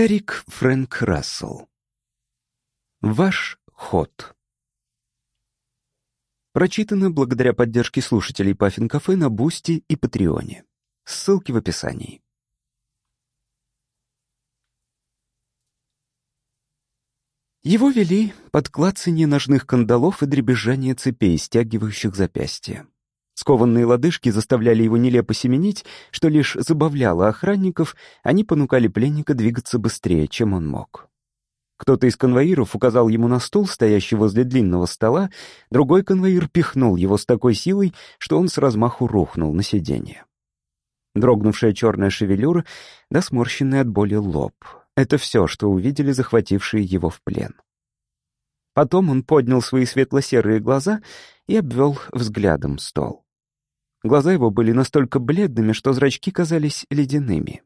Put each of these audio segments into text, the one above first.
Эрик Фрэнк Рассел. Ваш ход. Прочитано благодаря поддержке слушателей Puffin Cafe на Boosty и Патреоне. Ссылки в описании. Его вели под клацанье ножных кандалов и дребезжание цепей, стягивающих запястья. Скованные лодыжки заставляли его нелепо семенить, что лишь забавляло охранников, они понукали пленника двигаться быстрее, чем он мог. Кто-то из конвоиров указал ему на стул, стоящий возле длинного стола, другой конвоир пихнул его с такой силой, что он с размаху рухнул на сиденье. Дрогнувшая черная шевелюра, да сморщенный от боли лоб. Это все, что увидели захватившие его в плен. Потом он поднял свои светло-серые глаза и обвел взглядом стол. Глаза его были настолько бледными, что зрачки казались ледяными.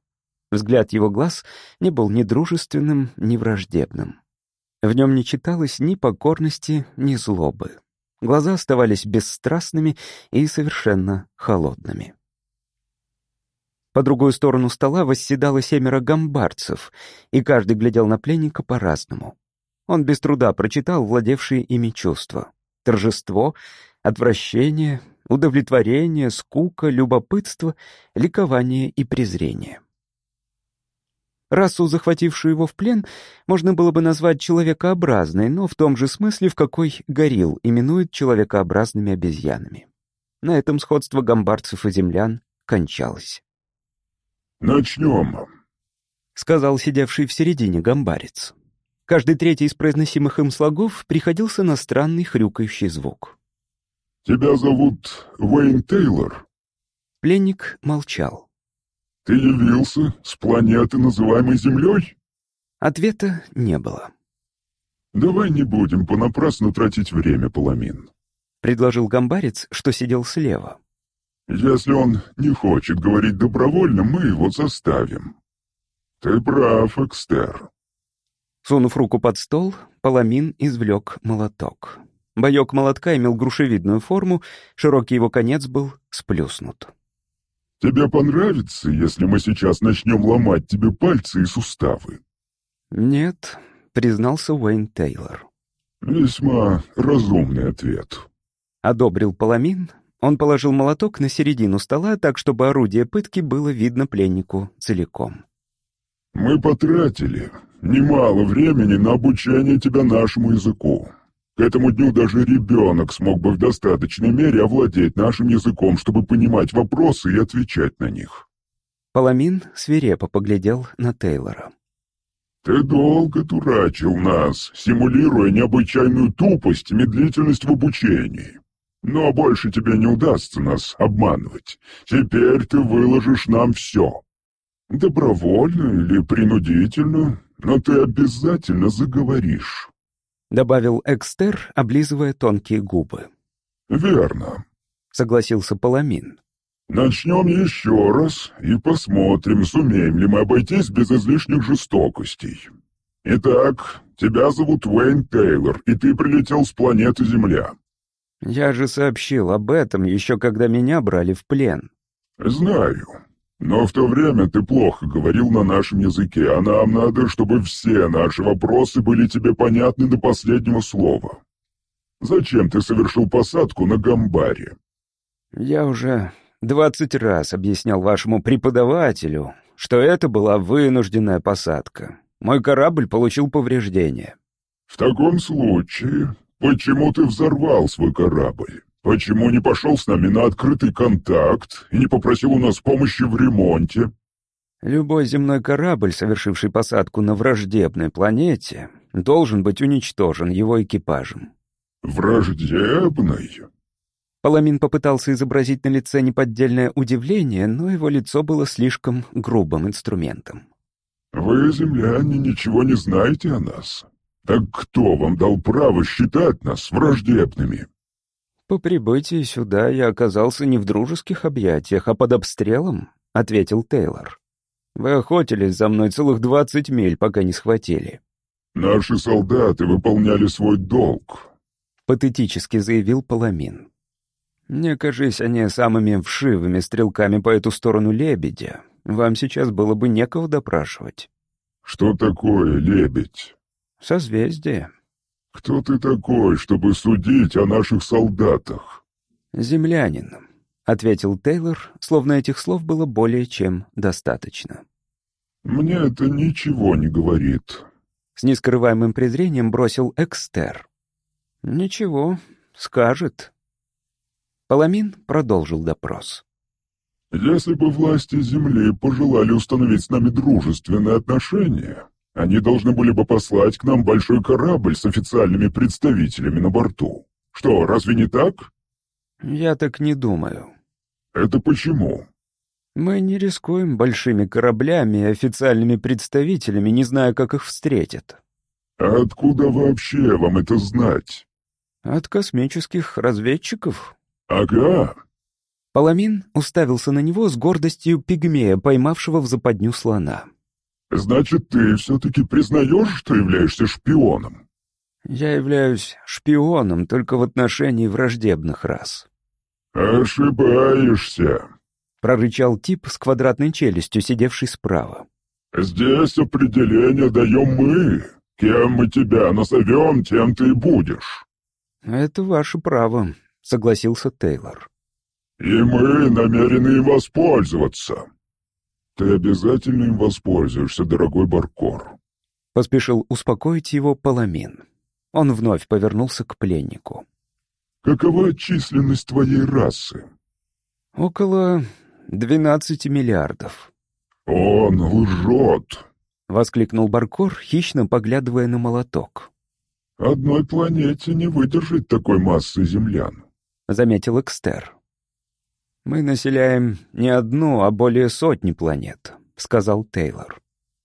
Взгляд его глаз не был ни дружественным, ни враждебным. В нем не читалось ни покорности, ни злобы. Глаза оставались бесстрастными и совершенно холодными. По другую сторону стола восседало семеро гамбарцев, и каждый глядел на пленника по-разному. Он без труда прочитал владевшие ими чувства. Торжество, отвращение, удовлетворение, скука, любопытство, ликование и презрение. Расу, захватившую его в плен, можно было бы назвать человекообразной, но в том же смысле, в какой горилл именует человекообразными обезьянами. На этом сходство гамбарцев и землян кончалось. «Начнем», — сказал сидевший в середине гамбарец. Каждый третий из произносимых им слогов приходился на странный хрюкающий звук. «Тебя зовут Уэйн Тейлор?» Пленник молчал. «Ты явился с планеты, называемой Землей?» Ответа не было. «Давай не будем понапрасну тратить время, Паламин», — предложил гамбарец, что сидел слева. «Если он не хочет говорить добровольно, мы его заставим». «Ты прав, Экстер». Сунув руку под стол, Паламин извлек молоток. Боек молотка имел грушевидную форму, широкий его конец был сплюснут. «Тебе понравится, если мы сейчас начнем ломать тебе пальцы и суставы?» «Нет», — признался Уэйн Тейлор. «Весьма разумный ответ», — одобрил Паламин. Он положил молоток на середину стола так, чтобы орудие пытки было видно пленнику целиком. «Мы потратили немало времени на обучение тебя нашему языку. К этому дню даже ребенок смог бы в достаточной мере овладеть нашим языком, чтобы понимать вопросы и отвечать на них. Паламин свирепо поглядел на Тейлора. «Ты долго дурачил нас, симулируя необычайную тупость и медлительность в обучении. Но больше тебе не удастся нас обманывать. Теперь ты выложишь нам все. Добровольно или принудительно, но ты обязательно заговоришь добавил Экстер, облизывая тонкие губы. «Верно», — согласился Паламин. «Начнем еще раз и посмотрим, сумеем ли мы обойтись без излишних жестокостей. Итак, тебя зовут Уэйн Тейлор, и ты прилетел с планеты Земля». «Я же сообщил об этом еще когда меня брали в плен». «Знаю. Но в то время ты плохо говорил на нашем языке, а нам надо, чтобы все наши вопросы были тебе понятны до последнего слова. Зачем ты совершил посадку на Гамбаре?» «Я уже двадцать раз объяснял вашему преподавателю, что это была вынужденная посадка. Мой корабль получил повреждения». «В таком случае, почему ты взорвал свой корабль?» Почему не пошел с нами на открытый контакт и не попросил у нас помощи в ремонте? Любой земной корабль, совершивший посадку на враждебной планете, должен быть уничтожен его экипажем. Враждебной? Паламин попытался изобразить на лице неподдельное удивление, но его лицо было слишком грубым инструментом. «Вы, земляне, ничего не знаете о нас. Так кто вам дал право считать нас враждебными?» «По прибытии сюда я оказался не в дружеских объятиях, а под обстрелом», — ответил Тейлор. «Вы охотились за мной целых двадцать миль, пока не схватили». «Наши солдаты выполняли свой долг», — патетически заявил Паламин. «Не кажись они самыми вшивыми стрелками по эту сторону лебедя. Вам сейчас было бы некого допрашивать». Что такое лебедь? Созвездие. Кто ты такой, чтобы судить о наших солдатах? Землянин, ответил Тейлор, словно этих слов было более чем достаточно. Мне это ничего не говорит. С нескрываемым презрением бросил Экстер. Ничего, скажет. Паламин продолжил допрос. Если бы власти Земли пожелали установить с нами дружественные отношения, они должны были бы послать к нам большой корабль с официальными представителями на борту. Что, разве не так? Я так не думаю. Это почему? Мы не рискуем большими кораблями и официальными представителями, не зная, как их встретят. А откуда вообще вам это знать? От космических разведчиков. Ага, Паламин уставился на него с гордостью пигмея, поймавшего в западню слона. «Значит, ты все-таки признаешь, что являешься шпионом?» «Я являюсь шпионом только в отношении враждебных рас». «Ошибаешься», — прорычал тип с квадратной челюстью, сидевший справа. «Здесь определение даем мы. Кем мы тебя назовем, тем ты и будешь». «Это ваше право», — согласился Тейлор. «И мы намерены им воспользоваться». «Ты обязательно им воспользуешься, дорогой Баркор». Поспешил успокоить его Паламин. Он вновь повернулся к пленнику. «Какова численность твоей расы?» «Около двенадцати миллиардов». «Он лжет!» — воскликнул Баркор, хищно поглядывая на молоток. «Одной планете не выдержит такой массы землян», — заметил Экстер. «Мы населяем не одну, а более сотни планет», — сказал Тейлор.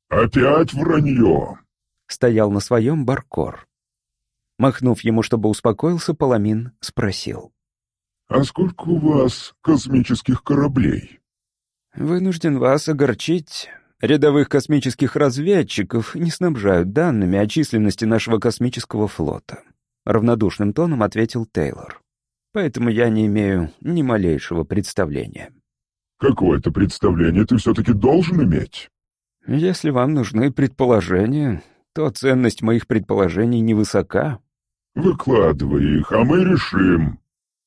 «Опять вранье!» — стоял на своем Баркор. Махнув ему, чтобы успокоился, Паламин спросил. «А сколько у вас космических кораблей?» «Вынужден вас огорчить. Рядовых космических разведчиков не снабжают данными о численности нашего космического флота», — равнодушным тоном ответил Тейлор поэтому я не имею ни малейшего представления». «Какое-то представление ты все-таки должен иметь?» «Если вам нужны предположения, то ценность моих предположений невысока». «Выкладывай их, а мы решим».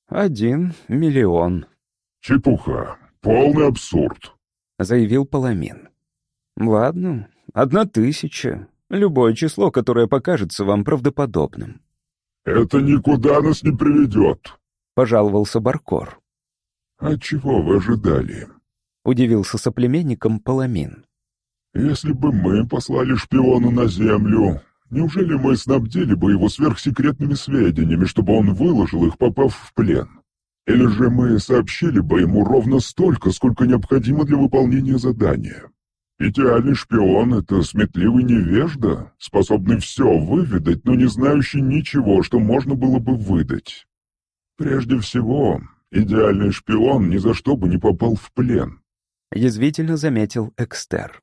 «Один миллион». «Чепуха, полный абсурд», — заявил Паламин. «Ладно, одна тысяча, любое число, которое покажется вам правдоподобным». «Это никуда нас не приведет», — пожаловался Баркор. «А чего вы ожидали?» — удивился соплеменником Паламин. «Если бы мы послали шпиона на Землю, неужели мы снабдили бы его сверхсекретными сведениями, чтобы он выложил их, попав в плен? Или же мы сообщили бы ему ровно столько, сколько необходимо для выполнения задания?» Идеальный шпион — это сметливый невежда, способный все выведать, но не знающий ничего, что можно было бы выдать. Прежде всего, идеальный шпион ни за что бы не попал в плен. Язвительно заметил Экстер.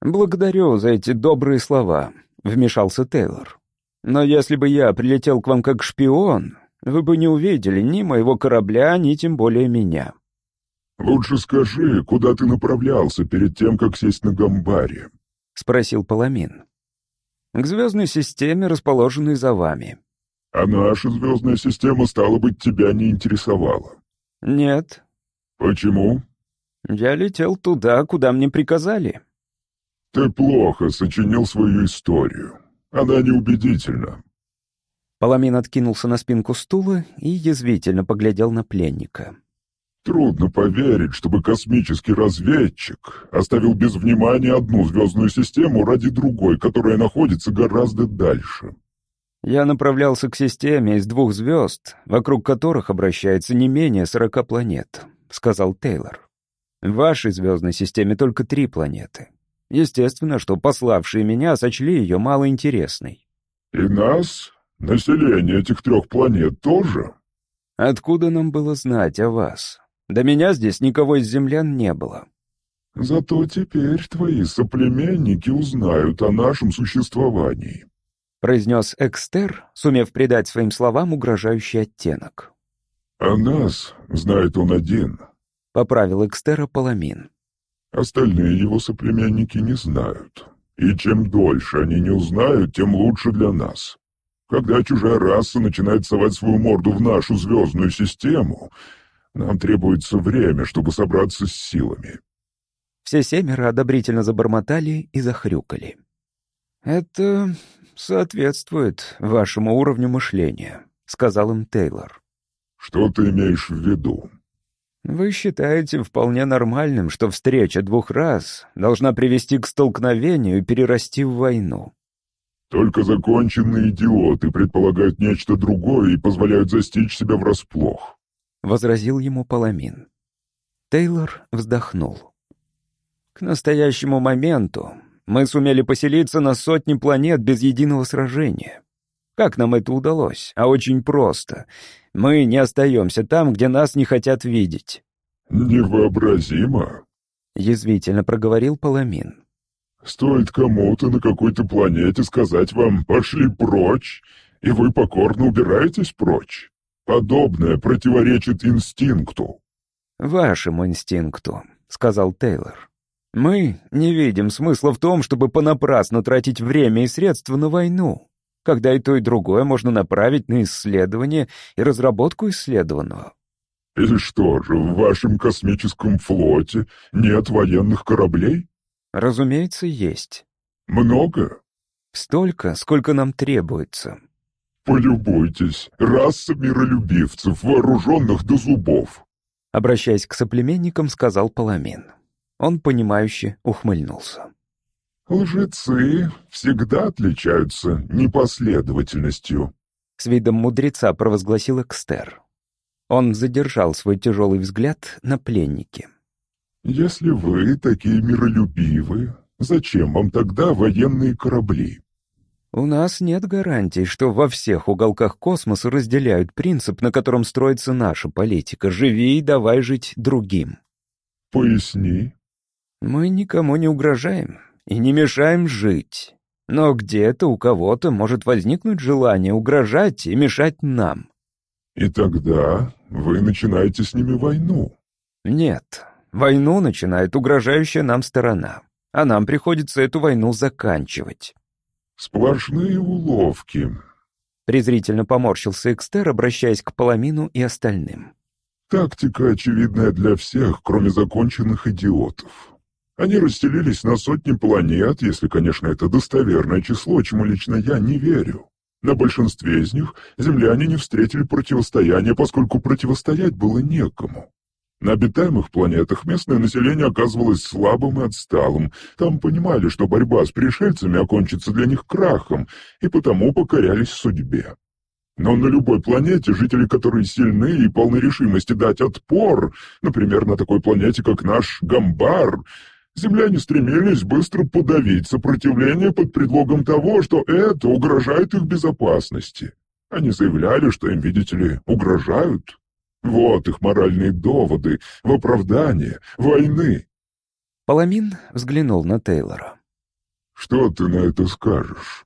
«Благодарю за эти добрые слова», — вмешался Тейлор. «Но если бы я прилетел к вам как шпион, вы бы не увидели ни моего корабля, ни тем более меня». «Лучше скажи, куда ты направлялся перед тем, как сесть на гамбаре?» — спросил Паламин. «К звездной системе, расположенной за вами», а наша звездная система, стала быть, тебя не интересовала? Нет. Почему? Я летел туда, куда мне приказали. Ты плохо сочинил свою историю. Она неубедительна. Паламин откинулся на спинку стула и язвительно поглядел на пленника. Трудно поверить, чтобы космический разведчик оставил без внимания одну звездную систему ради другой, которая находится гораздо дальше. Я направлялся к системе из двух звезд, вокруг которых обращается не менее сорока планет, сказал Тейлор. В вашей звездной системе только три планеты. Естественно, что пославшие меня сочли ее малоинтересной. И нас? Население этих трех планет тоже? Откуда нам было знать о вас? До меня здесь никого из землян не было. Зато теперь твои соплеменники узнают о нашем существовании произнес Экстер, сумев придать своим словам угрожающий оттенок. «О нас знает он один», — поправил Экстера Паламин. «Остальные его соплеменники не знают. И чем дольше они не узнают, тем лучше для нас. Когда чужая раса начинает совать свою морду в нашу звездную систему, нам требуется время, чтобы собраться с силами». Все семеро одобрительно забормотали и захрюкали. «Это соответствует вашему уровню мышления», — сказал им Тейлор. «Что ты имеешь в виду?» «Вы считаете вполне нормальным, что встреча двух раз должна привести к столкновению и перерасти в войну. Только законченные идиоты предполагают нечто другое и позволяют застичь себя врасплох», — возразил ему Паламин. Тейлор вздохнул. «К настоящему моменту мы сумели поселиться на сотни планет без единого сражения. Как нам это удалось? А очень просто. Мы не остаемся там, где нас не хотят видеть». «Невообразимо», — язвительно проговорил Паламин. «Стоит кому-то на какой-то планете сказать вам «пошли прочь», и вы покорно убираетесь прочь. Подобное противоречит инстинкту». «Вашему инстинкту», — сказал Тейлор. «Мы не видим смысла в том, чтобы понапрасну тратить время и средства на войну когда и то, и другое можно направить на исследование и разработку исследованного. «И что же, в вашем космическом флоте нет военных кораблей?» «Разумеется, есть». «Много?» «Столько, сколько нам требуется». «Полюбуйтесь, раса миролюбивцев, вооруженных до зубов!» Обращаясь к соплеменникам, сказал Паламин. Он, понимающе ухмыльнулся. «Лжецы всегда отличаются непоследовательностью», — с видом мудреца провозгласил Экстер. Он задержал свой тяжелый взгляд на пленнике. «Если вы такие миролюбивы, зачем вам тогда военные корабли?» «У нас нет гарантий, что во всех уголках космоса разделяют принцип, на котором строится наша политика. Живи и давай жить другим». «Поясни». «Мы никому не угрожаем и не мешаем жить. Но где-то у кого-то может возникнуть желание угрожать и мешать нам. И тогда вы начинаете с ними войну. Нет, войну начинает угрожающая нам сторона, а нам приходится эту войну заканчивать. Сплошные уловки. Презрительно поморщился Экстер, обращаясь к Паламину и остальным. Тактика очевидная для всех, кроме законченных идиотов. Они расстелились на сотни планет, если, конечно, это достоверное число, чему лично я не верю. На большинстве из них земляне не встретили противостояния, поскольку противостоять было некому. На обитаемых планетах местное население оказывалось слабым и отсталым. Там понимали, что борьба с пришельцами окончится для них крахом, и потому покорялись судьбе. Но на любой планете жители, которые сильны и полны решимости дать отпор, например, на такой планете, как наш Гамбар, Земляне стремились быстро подавить сопротивление под предлогом того, что это угрожает их безопасности. Они заявляли, что им, видите ли, угрожают. Вот их моральные доводы в оправдание войны. Паламин взглянул на Тейлора. «Что ты на это скажешь?»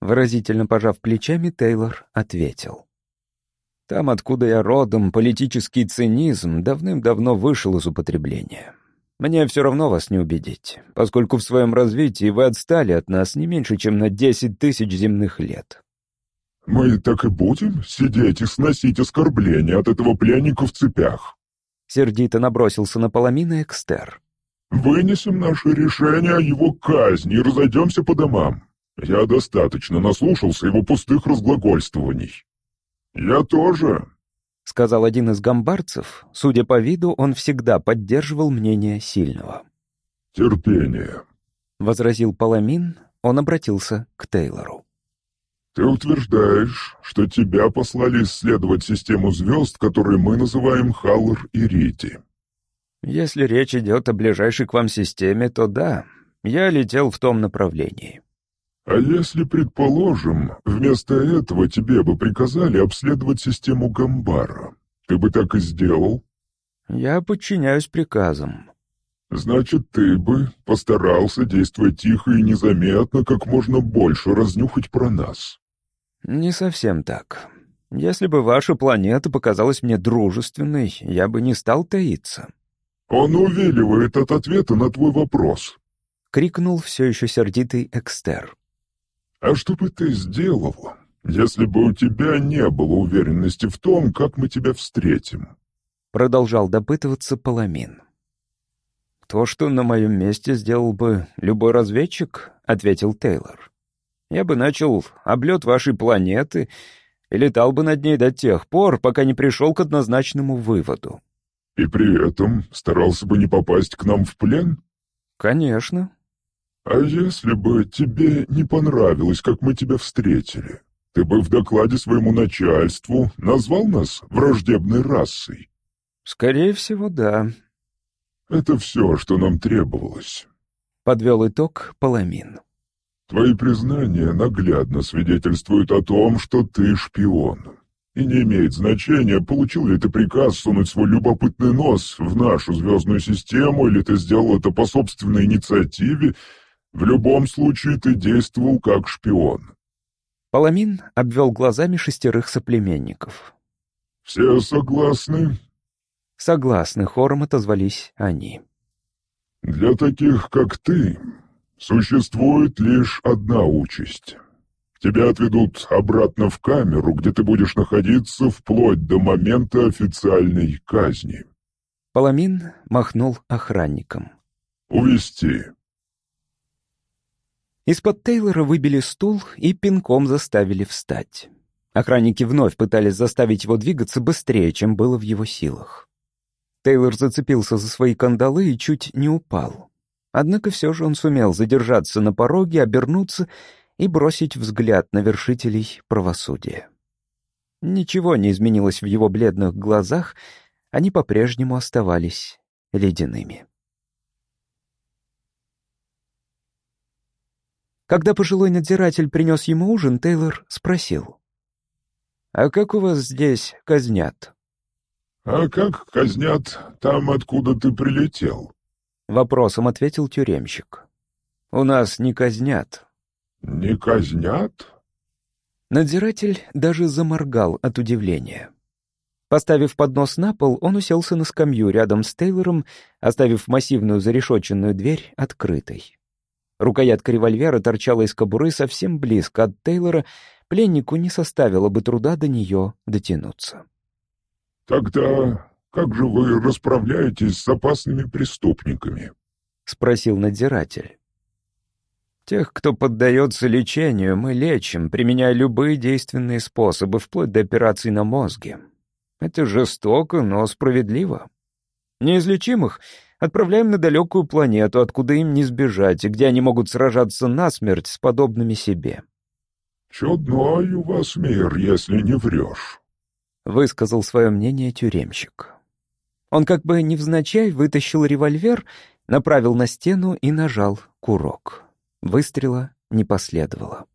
Выразительно пожав плечами, Тейлор ответил. «Там, откуда я родом, политический цинизм давным-давно вышел из употребления. Мне все равно вас не убедить, поскольку в своем развитии вы отстали от нас не меньше, чем на десять тысяч земных лет. Мы так и будем сидеть и сносить оскорбления от этого пленника в цепях. Сердито набросился на Паламина Экстер. Вынесем наше решение о его казни и разойдемся по домам. Я достаточно наслушался его пустых разглагольствований. Я тоже, — сказал один из гамбарцев. Судя по виду, он всегда поддерживал мнение сильного. «Терпение», — возразил Паламин. Он обратился к Тейлору. «Ты утверждаешь, что тебя послали исследовать систему звезд, которые мы называем Халлар и Рити?» «Если речь идет о ближайшей к вам системе, то да, я летел в том направлении». А если, предположим, вместо этого тебе бы приказали обследовать систему Гамбара, ты бы так и сделал? Я подчиняюсь приказам. Значит, ты бы постарался действовать тихо и незаметно, как можно больше разнюхать про нас. Не совсем так. Если бы ваша планета показалась мне дружественной, я бы не стал таиться. Он увиливает от ответа на твой вопрос. крикнул все еще сердитый Экстер. «А что бы ты сделал, если бы у тебя не было уверенности в том, как мы тебя встретим?» Продолжал допытываться Паламин. «То, что на моем месте сделал бы любой разведчик», — ответил Тейлор. «Я бы начал облет вашей планеты и летал бы над ней до тех пор, пока не пришел к однозначному выводу». «И при этом старался бы не попасть к нам в плен?» «Конечно». «А если бы тебе не понравилось, как мы тебя встретили, ты бы в докладе своему начальству назвал нас враждебной расой?» «Скорее всего, да». «Это все, что нам требовалось», — подвел итог Паламин. «Твои признания наглядно свидетельствуют о том, что ты шпион. И не имеет значения, получил ли ты приказ сунуть свой любопытный нос в нашу звездную систему, или ты сделал это по собственной инициативе, в любом случае ты действовал как шпион». Паламин обвел глазами шестерых соплеменников. «Все согласны?» Согласны, хором отозвались они. «Для таких, как ты, существует лишь одна участь. Тебя отведут обратно в камеру, где ты будешь находиться вплоть до момента официальной казни». Паламин махнул охранникам. «Увести». Из-под Тейлора выбили стул и пинком заставили встать. Охранники вновь пытались заставить его двигаться быстрее, чем было в его силах. Тейлор зацепился за свои кандалы и чуть не упал. Однако все же он сумел задержаться на пороге, обернуться и бросить взгляд на вершителей правосудия. Ничего не изменилось в его бледных глазах, они по-прежнему оставались ледяными. Когда пожилой надзиратель принес ему ужин, Тейлор спросил. «А как у вас здесь казнят?» «А как казнят там, откуда ты прилетел?» Вопросом ответил тюремщик. «У нас не казнят». «Не казнят?» Надзиратель даже заморгал от удивления. Поставив поднос на пол, он уселся на скамью рядом с Тейлором, оставив массивную зарешоченную дверь открытой. Рукоятка револьвера торчала из кобуры совсем близко от Тейлора, пленнику не составило бы труда до нее дотянуться. «Тогда как же вы расправляетесь с опасными преступниками?» — спросил надзиратель. «Тех, кто поддается лечению, мы лечим, применяя любые действенные способы, вплоть до операций на мозге. Это жестоко, но справедливо. Неизлечимых отправляем на далекую планету, откуда им не сбежать, и где они могут сражаться насмерть с подобными себе». «Чудной у вас мир, если не врешь», — высказал свое мнение тюремщик. Он как бы невзначай вытащил револьвер, направил на стену и нажал курок. Выстрела не последовало.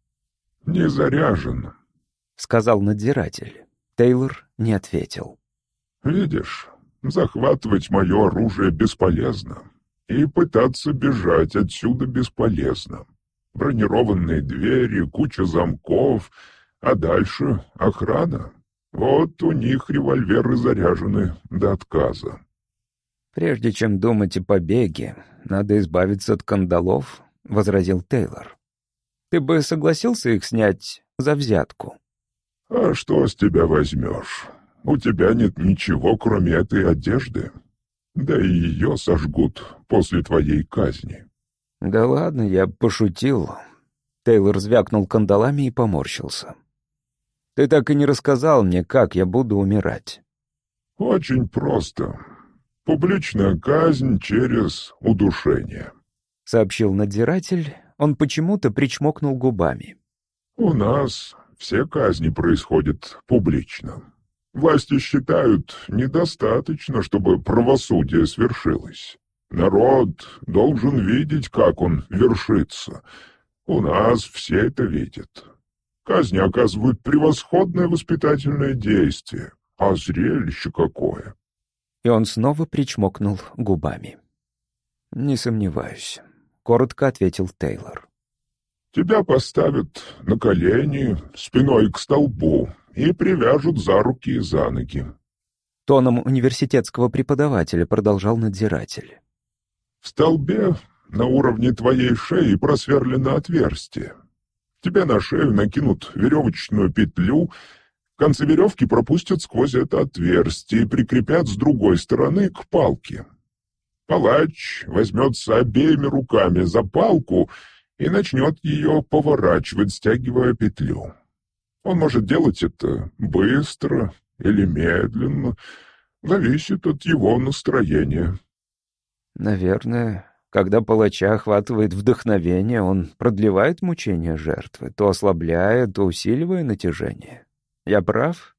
«Не заряжен», — сказал надзиратель. Тейлор не ответил. «Видишь, захватывать мое оружие бесполезно, и пытаться бежать отсюда бесполезно. Бронированные двери, куча замков, а дальше охрана. Вот у них револьверы заряжены до отказа. «Прежде чем думать о побеге, надо избавиться от кандалов», — возразил Тейлор. «Ты бы согласился их снять за взятку?» «А что с тебя возьмешь? У тебя нет ничего, кроме этой одежды. Да и ее сожгут после твоей казни». «Да ладно, я пошутил». Тейлор звякнул кандалами и поморщился. Ты так и не рассказал мне, как я буду умирать». «Очень просто. Публичная казнь через удушение», — сообщил надзиратель. Он почему-то причмокнул губами. «У нас все казни происходят публично. Власти считают недостаточно, чтобы правосудие свершилось. Народ должен видеть, как он вершится. У нас все это видят. Казни оказывают превосходное воспитательное действие. А зрелище какое!» И он снова причмокнул губами. «Не сомневаюсь», — коротко ответил Тейлор. «Тебя поставят на колени, спиной к столбу, и привяжут за руки и за ноги». Тоном университетского преподавателя продолжал надзиратель. «В столбе на уровне твоей шеи просверлено отверстие. Тебе на шею накинут веревочную петлю, концы веревки пропустят сквозь это отверстие и прикрепят с другой стороны к палке. Палач возьмется обеими руками за палку и начнет ее поворачивать, стягивая петлю. Он может делать это быстро или медленно, зависит от его настроения. Наверное, когда палача охватывает вдохновение, он продлевает мучения жертвы, то ослабляя, то усиливая натяжение. Я прав?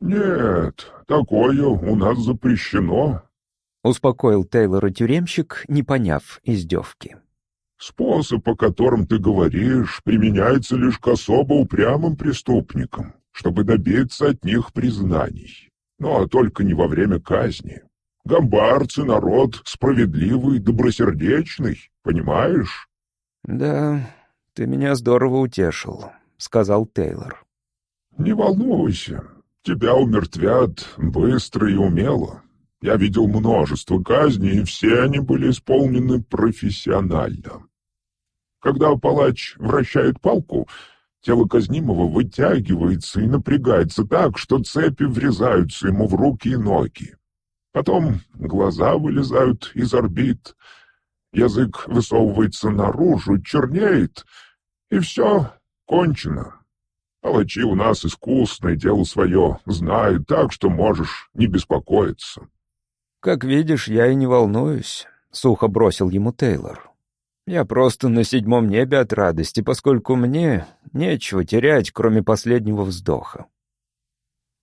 Нет, такое у нас запрещено. Успокоил Тейлора тюремщик, не поняв издевки. Способ, о котором ты говоришь, применяется лишь к особо упрямым преступникам, чтобы добиться от них признаний. Но только не во время казни. Гамбарцы — народ справедливый, добросердечный, понимаешь? «Да, ты меня здорово утешил», — сказал Тейлор. «Не волнуйся, тебя умертвят быстро и умело. Я видел множество казней, и все они были исполнены профессионально. Когда палач вращает палку, тело казнимого вытягивается и напрягается так, что цепи врезаются ему в руки и ноги. Потом глаза вылезают из орбит, язык высовывается наружу, чернеет, и все кончено. Палачи у нас искусные, дело свое знают, так что можешь не беспокоиться. «Как видишь, я и не волнуюсь», — сухо бросил ему Тейлор. «Я просто на седьмом небе от радости, поскольку мне нечего терять, кроме последнего вздоха».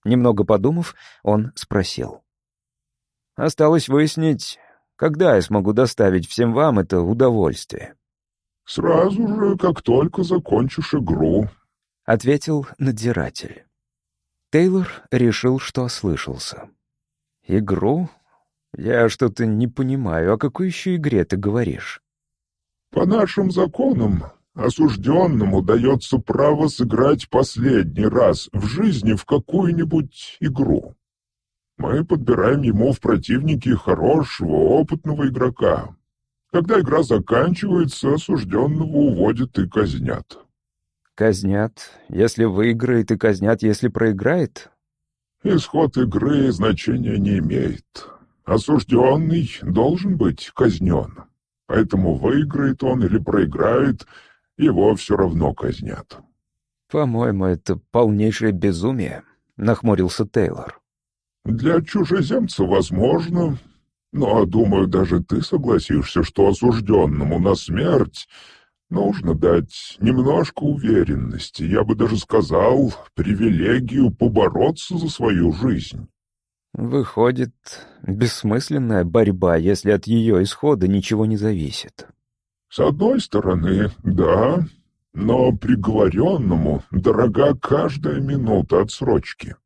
Немного подумав, он спросил. Осталось выяснить, когда я смогу доставить всем вам это удовольствие. «Сразу же, как только закончишь игру», — ответил надзиратель. Тейлор решил, что ослышался. «Игру? Я что-то не понимаю. О какой еще игре ты говоришь?» «По нашим законам осужденному дается право сыграть последний раз в жизни в какую-нибудь игру. Мы подбираем ему в противники хорошего, опытного игрока. Когда игра заканчивается, осужденного уводят и казнят. Казнят, если выиграет, и казнят, если проиграет? Исход игры значения не имеет. Осужденный должен быть казнен. Поэтому выиграет он или проиграет, его все равно казнят. «По-моему, это полнейшее безумие», — нахмурился Тейлор. Для чужеземца возможно, но, думаю, даже ты согласишься, что осужденному на смерть нужно дать немножко уверенности, я бы даже сказал, привилегию побороться за свою жизнь. Выходит, бессмысленная борьба, если от ее исхода ничего не зависит. С одной стороны, да, но приговоренному дорога каждая минута отсрочки.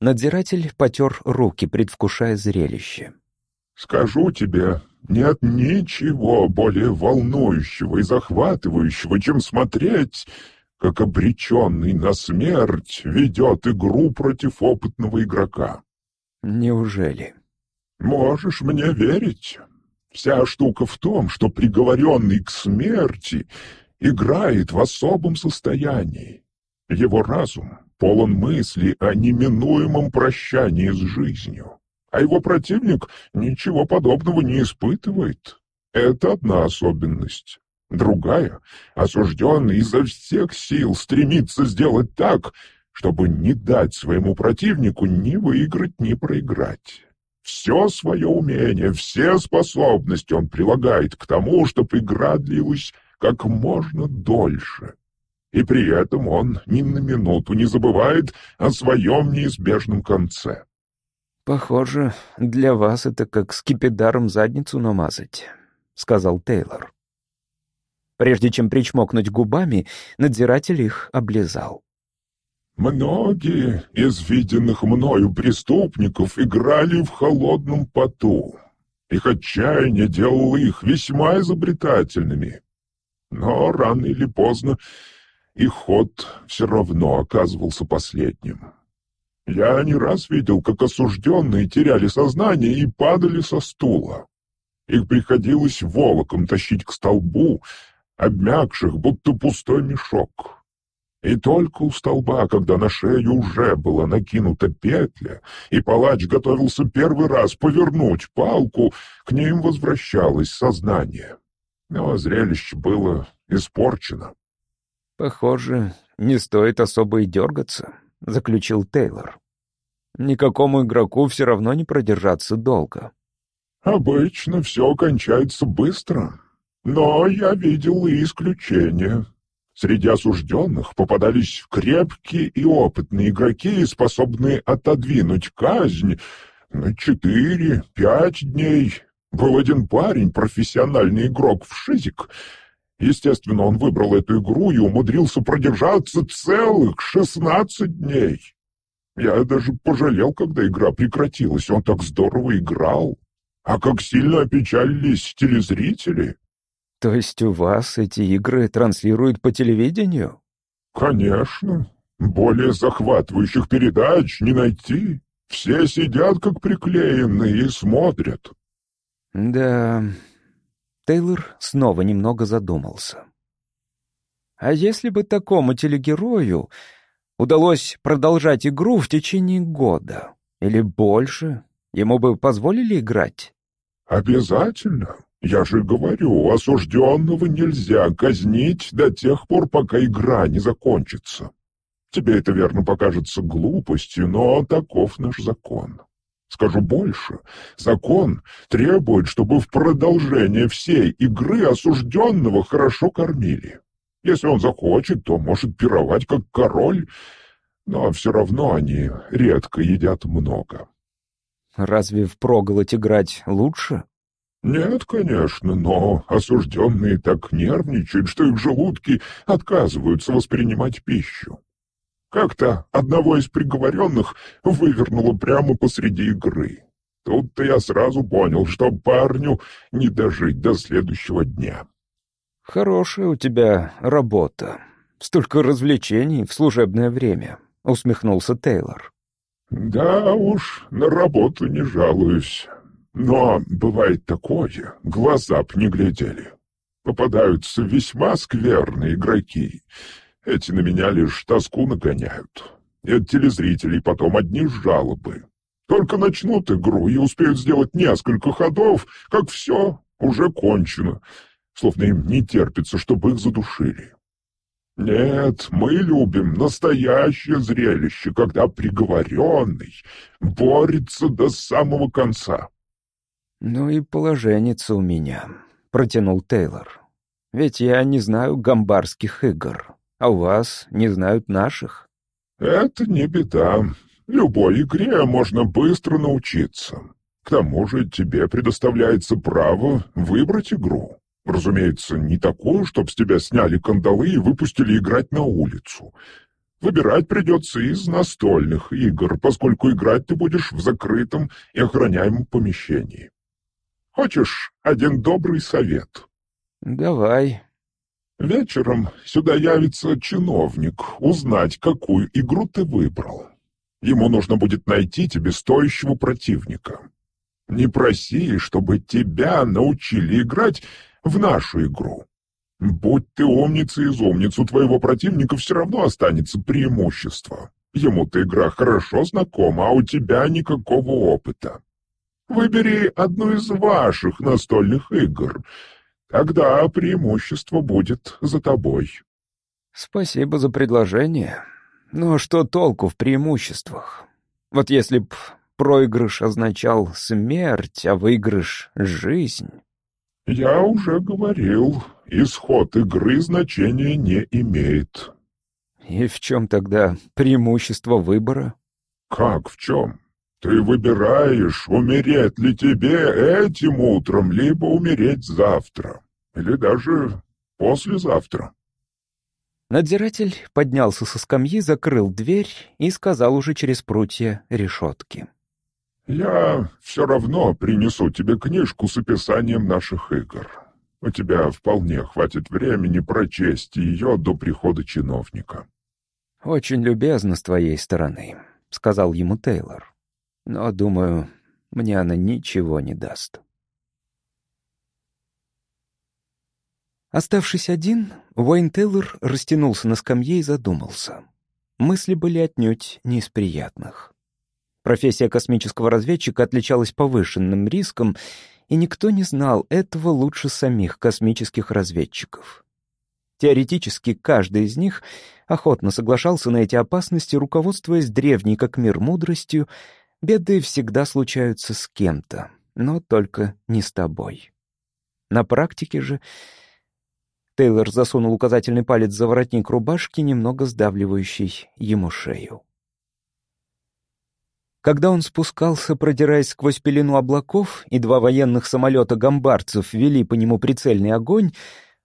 Надзиратель потер руки, предвкушая зрелище. «Скажу тебе, нет ничего более волнующего и захватывающего, чем смотреть, как обреченный на смерть ведет игру против опытного игрока». «Неужели?» «Можешь мне верить. Вся штука в том, что приговоренный к смерти играет в особом состоянии. Его разум полон мысли о неминуемом прощании с жизнью. А его противник ничего подобного не испытывает. Это одна особенность. Другая, осужденный изо всех сил стремится сделать так, чтобы не дать своему противнику ни выиграть, ни проиграть. Все свое умение, все способности он прилагает к тому, чтобы игра длилась как можно дольше и при этом он ни на минуту не забывает о своем неизбежном конце. «Похоже, для вас это как скипидаром задницу намазать», — сказал Тейлор. Прежде чем причмокнуть губами, надзиратель их облизал. «Многие из виденных мною преступников играли в холодном поту. Их отчаяние делало их весьма изобретательными. Но рано или поздно и ход все равно оказывался последним. Я не раз видел, как осужденные теряли сознание и падали со стула. Их приходилось волоком тащить к столбу, обмякших, будто пустой мешок. И только у столба, когда на шею уже была накинута петля, и палач готовился первый раз повернуть палку, к ним возвращалось сознание. Но зрелище было испорчено. «Похоже, не стоит особо и дергаться», — заключил Тейлор. «Никакому игроку все равно не продержаться долго». «Обычно все кончается быстро, но я видел и исключения», Среди осужденных попадались крепкие и опытные игроки, способные отодвинуть казнь на четыре-пять дней. Был один парень, профессиональный игрок в шизик. Естественно, он выбрал эту игру и умудрился продержаться целых шестнадцать дней. Я даже пожалел, когда игра прекратилась, он так здорово играл. А как сильно опечалились телезрители. То есть у вас эти игры транслируют по телевидению? Конечно. Более захватывающих передач не найти. Все сидят как приклеенные и смотрят. Да... Тейлор снова немного задумался. А если бы такому телегерою удалось продолжать игру в течение года или больше, ему бы позволили играть? Обязательно. Я же говорю, осужденного нельзя казнить до тех пор, пока игра не закончится. Тебе это верно покажется глупостью, но таков наш закон. Скажу больше, закон требует, чтобы в продолжение всей игры осужденного хорошо кормили. Если он захочет, то может пировать как король, но все равно они редко едят много. Разве в проголодь играть лучше? Нет, конечно, но осужденные так нервничают, что их желудки отказываются воспринимать пищу. Как-то одного из приговоренных вывернуло прямо посреди игры. Тут-то я сразу понял, что парню не дожить до следующего дня. «Хорошая у тебя работа. Столько развлечений в служебное время», — усмехнулся Тейлор. «Да уж, на работу не жалуюсь. Но бывает такое, глаза б не глядели. Попадаются весьма скверные игроки. Эти на меня лишь тоску нагоняют. И от телезрителей потом одни жалобы. Только начнут игру и успеют сделать несколько ходов, как все, уже кончено. Словно им не терпится, чтобы их задушили. Нет, мы любим настоящее зрелище, когда приговоренный борется до самого конца. «Ну и положенец у меня», — протянул Тейлор. «Ведь я не знаю гамбарских игр, а у вас не знают наших». «Это не беда. Любой игре можно быстро научиться. К тому же тебе предоставляется право выбрать игру. Разумеется, не такую, чтобы с тебя сняли кандалы и выпустили играть на улицу. Выбирать придется из настольных игр, поскольку играть ты будешь в закрытом и охраняемом помещении. Хочешь один добрый совет? Давай. Вечером сюда явится чиновник узнать, какую игру ты выбрал. Ему нужно будет найти тебе стоящего противника. Не проси, чтобы тебя научили играть в нашу игру. Будь ты умницей из умниц, у твоего противника все равно останется преимущество. Ему-то игра хорошо знакома, а у тебя никакого опыта. Выбери одну из ваших настольных игр. Тогда преимущество будет за тобой». «Спасибо за предложение. Но что толку в преимуществах? Вот если б проигрыш означал смерть, а выигрыш — жизнь...» «Я уже говорил, исход игры значения не имеет». «И в чем тогда преимущество выбора?» «Как в чем? Ты выбираешь, умереть ли тебе этим утром, либо умереть завтра, или даже послезавтра. Надзиратель поднялся со скамьи, закрыл дверь и сказал уже через прутья решетки. «Я все равно принесу тебе книжку с описанием наших игр. У тебя вполне хватит времени прочесть ее до прихода чиновника». «Очень любезно с твоей стороны», — сказал ему Тейлор но, думаю, мне она ничего не даст. Оставшись один, Уэйн Тейлор растянулся на скамье и задумался. Мысли были отнюдь не из приятных. Профессия космического разведчика отличалась повышенным риском, и никто не знал этого лучше самих космических разведчиков. Теоретически каждый из них охотно соглашался на эти опасности, руководствуясь древней как мир мудростью, беды всегда случаются с кем-то, но только не с тобой. На практике же Тейлор засунул указательный палец за воротник рубашки, немного сдавливающий ему шею. Когда он спускался, продираясь сквозь пелену облаков, и два военных самолета гамбарцев вели по нему прицельный огонь,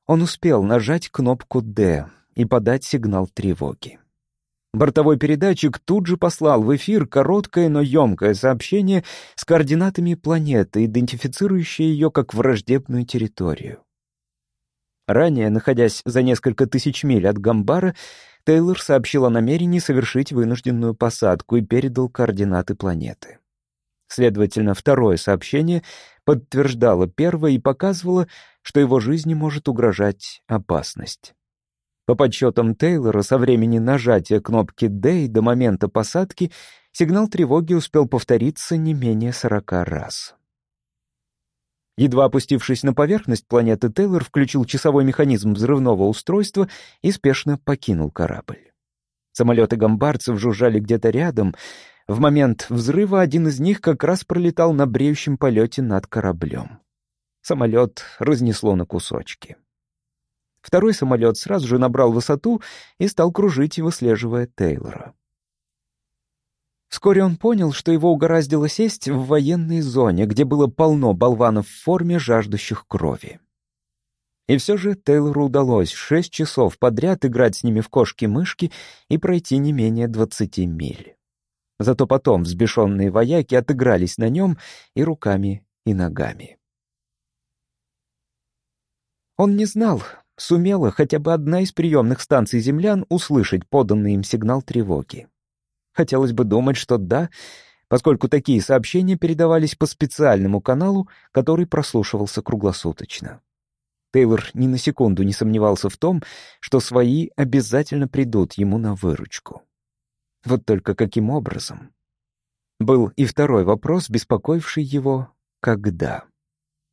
он успел нажать кнопку «Д» и подать сигнал тревоги. Бортовой передатчик тут же послал в эфир короткое, но емкое сообщение с координатами планеты, идентифицирующее ее как враждебную территорию. Ранее, находясь за несколько тысяч миль от Гамбара, Тейлор сообщил о намерении совершить вынужденную посадку и передал координаты планеты. Следовательно, второе сообщение подтверждало первое и показывало, что его жизни может угрожать опасность. По подсчетам Тейлора, со времени нажатия кнопки «Д» до момента посадки сигнал тревоги успел повториться не менее сорока раз. Едва опустившись на поверхность планеты, Тейлор включил часовой механизм взрывного устройства и спешно покинул корабль. Самолеты гамбарцев жужжали где-то рядом. В момент взрыва один из них как раз пролетал на бреющем полете над кораблем. Самолет разнесло на кусочки. Второй самолет сразу же набрал высоту и стал кружить, выслеживая Тейлора. Вскоре он понял, что его угораздило сесть в военной зоне, где было полно болванов в форме, жаждущих крови. И все же Тейлору удалось шесть часов подряд играть с ними в кошки-мышки и пройти не менее двадцати миль. Зато потом взбешенные вояки отыгрались на нем и руками, и ногами. Он не знал, сумела хотя бы одна из приемных станций землян услышать поданный им сигнал тревоги. Хотелось бы думать, что да, поскольку такие сообщения передавались по специальному каналу, который прослушивался круглосуточно. Тейлор ни на секунду не сомневался в том, что свои обязательно придут ему на выручку. Вот только каким образом? Был и второй вопрос, беспокоивший его «когда?».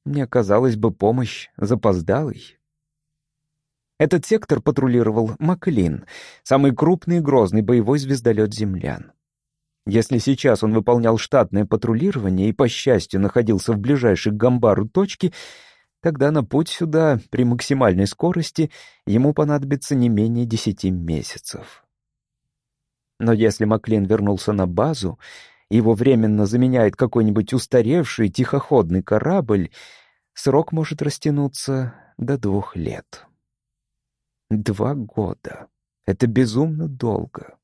Мне казалось бы, помощь запоздалой. Этот сектор патрулировал Маклин, самый крупный и грозный боевой звездолет землян. Если сейчас он выполнял штатное патрулирование и, по счастью, находился в ближайшей к Гамбару точке, тогда на путь сюда при максимальной скорости ему понадобится не менее десяти месяцев. Но если Маклин вернулся на базу, его временно заменяет какой-нибудь устаревший тихоходный корабль, срок может растянуться до двух лет. Два года. Это безумно долго.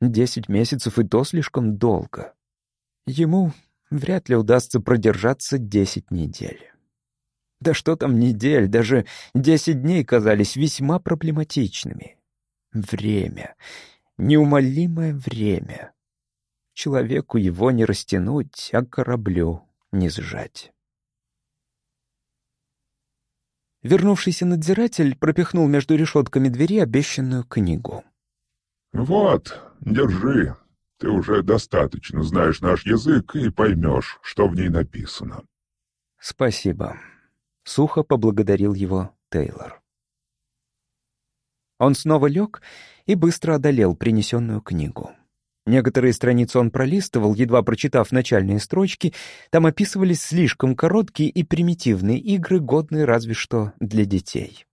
Десять месяцев и то слишком долго. Ему вряд ли удастся продержаться десять недель. Да что там недель, даже десять дней казались весьма проблематичными. Время. Неумолимое время. Человеку его не растянуть, а кораблю не сжать. Вернувшийся надзиратель пропихнул между решетками двери обещанную книгу. «Вот, держи. Ты уже достаточно знаешь наш язык и поймешь, что в ней написано». «Спасибо», — сухо поблагодарил его Тейлор. Он снова лег и быстро одолел принесенную книгу. Некоторые страницы он пролистывал, едва прочитав начальные строчки. Там описывались слишком короткие и примитивные игры, годные разве что для детей.